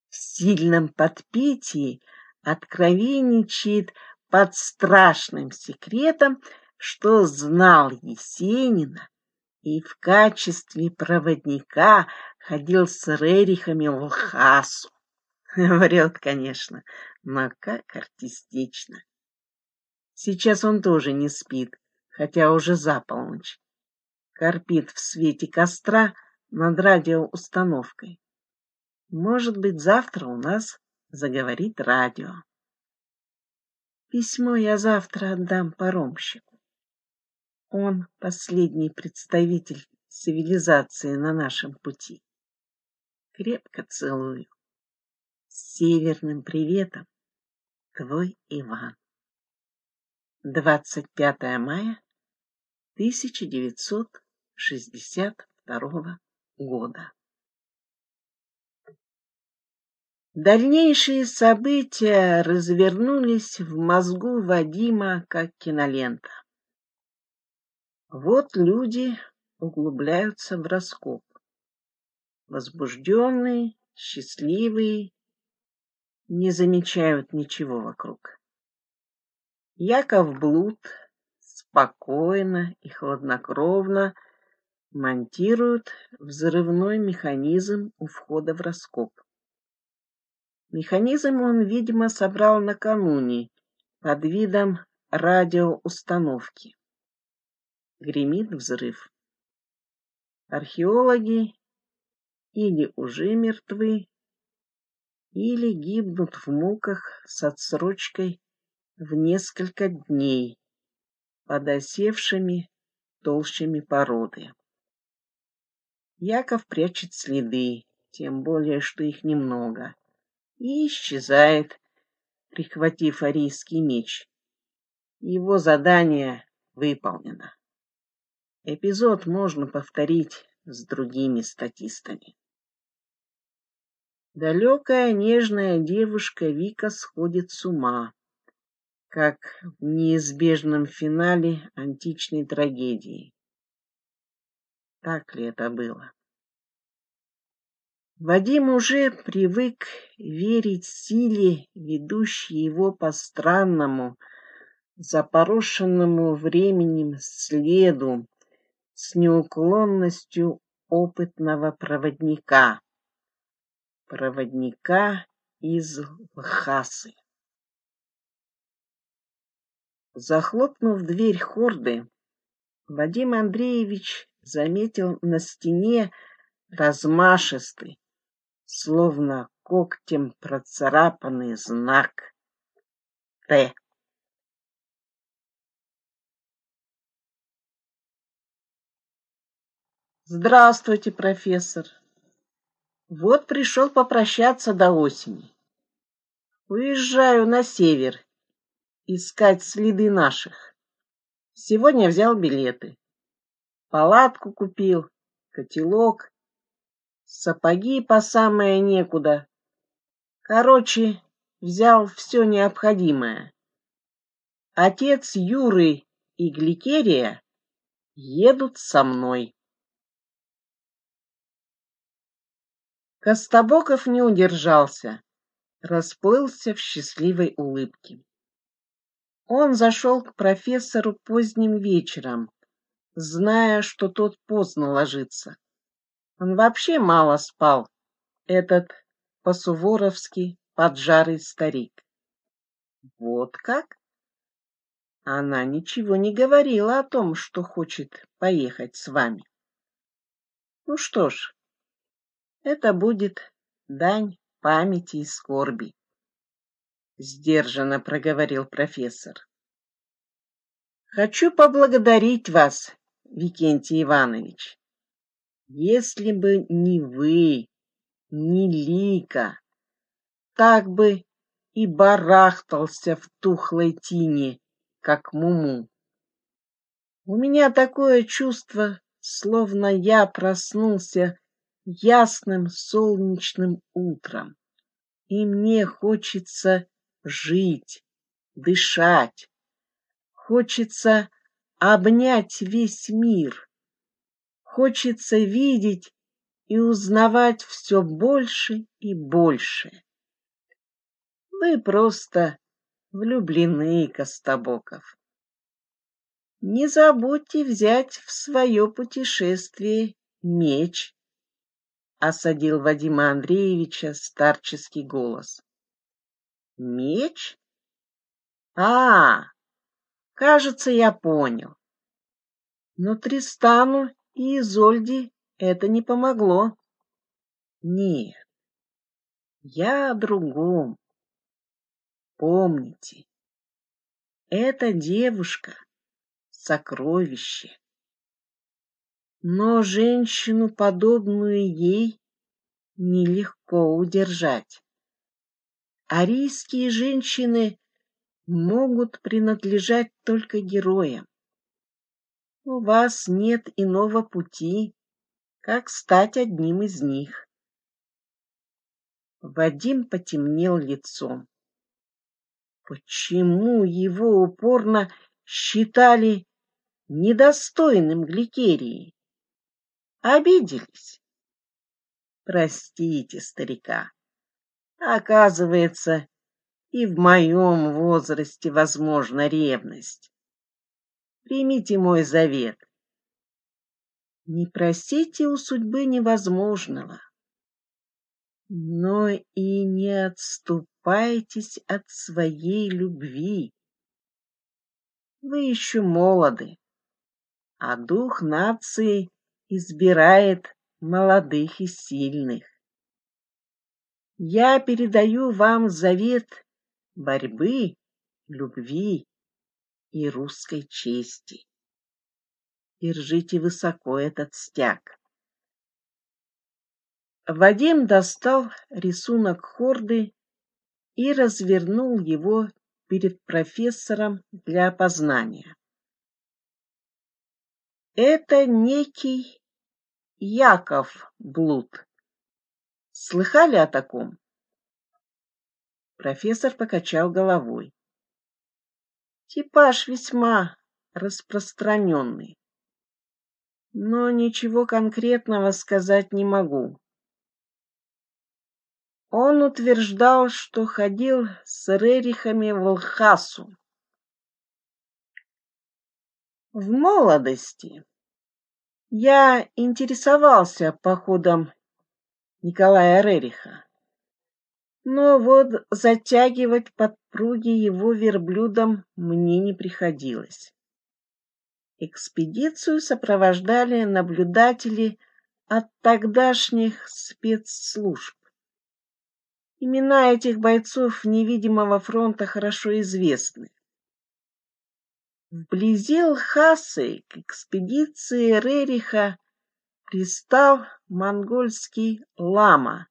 В сильном подпитии откровенничает под страшным секретом, что знал Есенина и в качестве проводника ходил с Рерихами в Лхасу. Врет, конечно, но как артистично. Сейчас он тоже не спит, хотя уже за полночь. Корпит в свете костра над радиоустановкой. Может быть, завтра у нас заговорит радио. Письмо я завтра отдам паромщику. Он последний представитель цивилизации на нашем пути. Крепко целую. С северным приветом, твой Иван. 25 мая 1962 года. Дальнейшие события развернулись в мозгу Вадима как кинолента. Вот люди углубляются в раскоп. Возбужденные, счастливые, не замечают ничего вокруг. Яков Блуд спокойно и хладнокровно монтирует взрывной механизм у входа в раскоп. Механизм он, видимо, собрал накануне под видом радиоустановки. Гремит взрыв. Археологи или уже мертвы, или гибнут в муках с отсрочкой в несколько дней под осевшими толщами породы. Яков прячет следы, тем более, что их немного и исчезает, прихватив арийский меч. Его задание выполнено. Эпизод можно повторить с другими статистами. Далекая нежная девушка Вика сходит с ума, как в неизбежном финале античной трагедии. Так ли это было? Вадим уже привык верить силе, ведущей его по странному, запорошенному временем следу с неуклонностью опытного проводника. Проводника из Лхасы. Захлопнув дверь хорды, Вадим Андреевич заметил на стене размашистый, словно когтем процарапанный знак Т. Здравствуйте, профессор. Вот пришел попрощаться до осени. Уезжаю на север искать следы наших. Сегодня взял билеты. Палатку купил, котелок, сапоги по самое некуда. Короче, взял все необходимое. Отец Юры и Гликерия едут со мной. Костобоков не удержался, расплылся в счастливой улыбке. Он зашел к профессору поздним вечером, зная, что тот поздно ложится. Он вообще мало спал, этот по-суворовски поджарый старик. Вот как? Она ничего не говорила о том, что хочет поехать с вами. Ну что ж, это будет дань памяти и скорби, сдержанно проговорил профессор. Хочу поблагодарить вас, Викентий Иванович. Если бы не вы, не Лика, так бы и барахтался в тухлой тине, как Муму. У меня такое чувство, словно я проснулся ясным солнечным утром, и мне хочется жить, дышать, хочется обнять весь мир, хочется видеть и узнавать все больше и больше. Вы просто влюблены, Костобоков. Не забудьте взять в свое путешествие меч, осадил Вадима Андреевича старческий голос. Меч? А, кажется, я понял. Но Тристану и Изольде это не помогло. Нет, я о другом. Помните, эта девушка — сокровище. Но женщину, подобную ей, нелегко удержать. Арийские женщины могут принадлежать только героям. У вас нет иного пути, как стать одним из них. Вадим потемнел лицом. Почему его упорно считали недостойным Гликерии? Обиделись? Простите, старика. Оказывается, и в моем возрасте возможна ревность. Примите мой завет. Не просите у судьбы невозможного, но и не отступайтесь от своей любви. Вы еще молоды, а дух нации избирает молодых и сильных. Я передаю вам завет борьбы, любви и русской чести. Держите высоко этот стяг. Вадим достал рисунок хорды и развернул его перед профессором для опознания. Это некий Яков Блуд. Слыхали о таком? Профессор покачал головой. Типаж весьма распространенный. Но ничего конкретного сказать не могу. Он утверждал, что ходил с Рерихами в Лхасу. В молодости я интересовался походом Николая Рериха. Но вот затягивать подпруги его верблюдом мне не приходилось. Экспедицию сопровождали наблюдатели от тогдашних спецслужб. Имена этих бойцов невидимого фронта хорошо известны. Вблизи Лхасы к экспедиции Рериха пристал монгольский лама,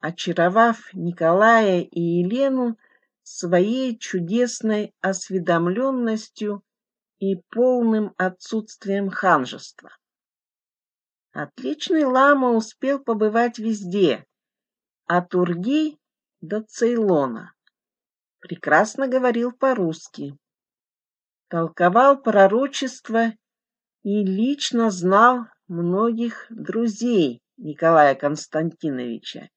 очаровав Николая и Елену своей чудесной осведомленностью и полным отсутствием ханжества. Отличный лама успел побывать везде, от Урги до Цейлона. Прекрасно говорил по-русски толковал пророчества и лично знал многих друзей Николая Константиновича,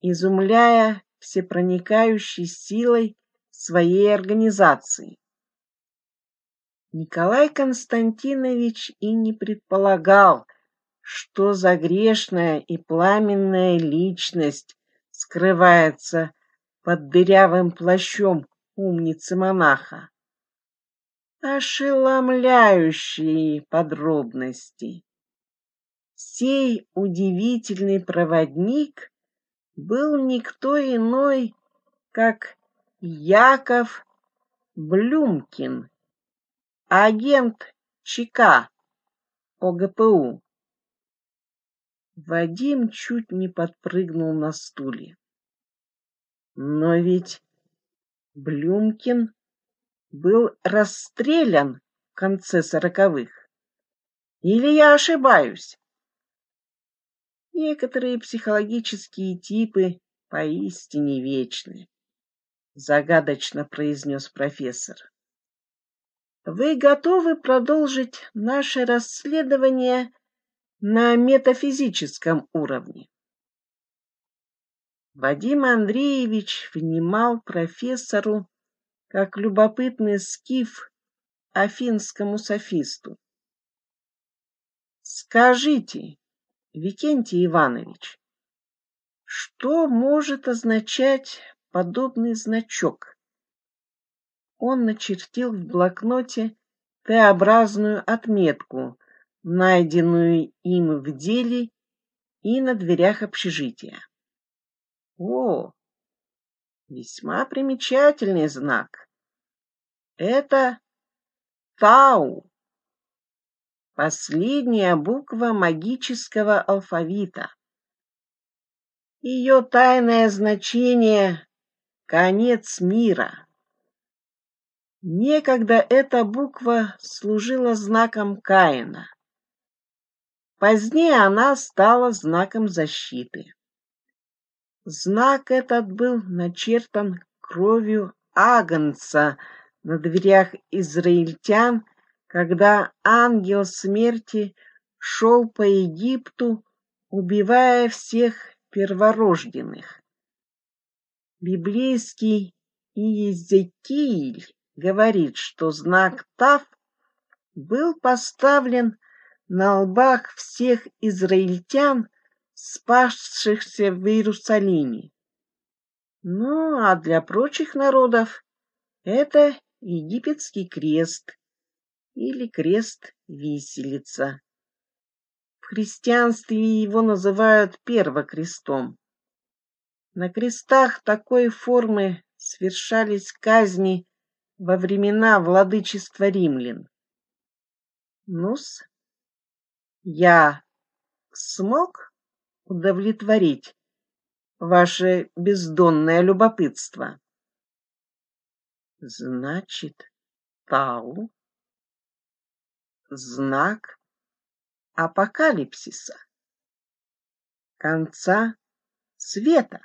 изумляя всепроникающей силой своей организации. Николай Константинович и не предполагал, что за грешная и пламенная личность скрывается под дырявым плащом умницы-монаха ошеломляющие подробности. Сей удивительный проводник был никто иной, как Яков Блюмкин, агент ЧК ОГПУ. Вадим чуть не подпрыгнул на стуле. Но ведь Блюмкин был расстрелян в конце сороковых. Или я ошибаюсь? Некоторые психологические типы поистине вечны, загадочно произнес профессор. Вы готовы продолжить наше расследование на метафизическом уровне? Вадим Андреевич внимал профессору как любопытный скиф афинскому софисту. Скажите, Викентий Иванович, что может означать подобный значок? Он начертил в блокноте Т-образную отметку, найденную им в деле и на дверях общежития. О, весьма примечательный знак. Это Тау, последняя буква магического алфавита. Ее тайное значение — конец мира. Некогда эта буква служила знаком Каина. Позднее она стала знаком защиты. Знак этот был начертан кровью Агнца на дверях израильтян, когда ангел смерти шел по Египту, убивая всех перворожденных. Библейский Иезекииль говорит, что знак Тав был поставлен на лбах всех израильтян, спасшихся в Иерусалиме. Ну, а для прочих народов это египетский крест или крест-виселица. В христианстве его называют первокрестом. На крестах такой формы свершались казни во времена владычества римлян. Нус, я смог удовлетворить ваше бездонное любопытство? Значит, Тау — знак апокалипсиса, конца света.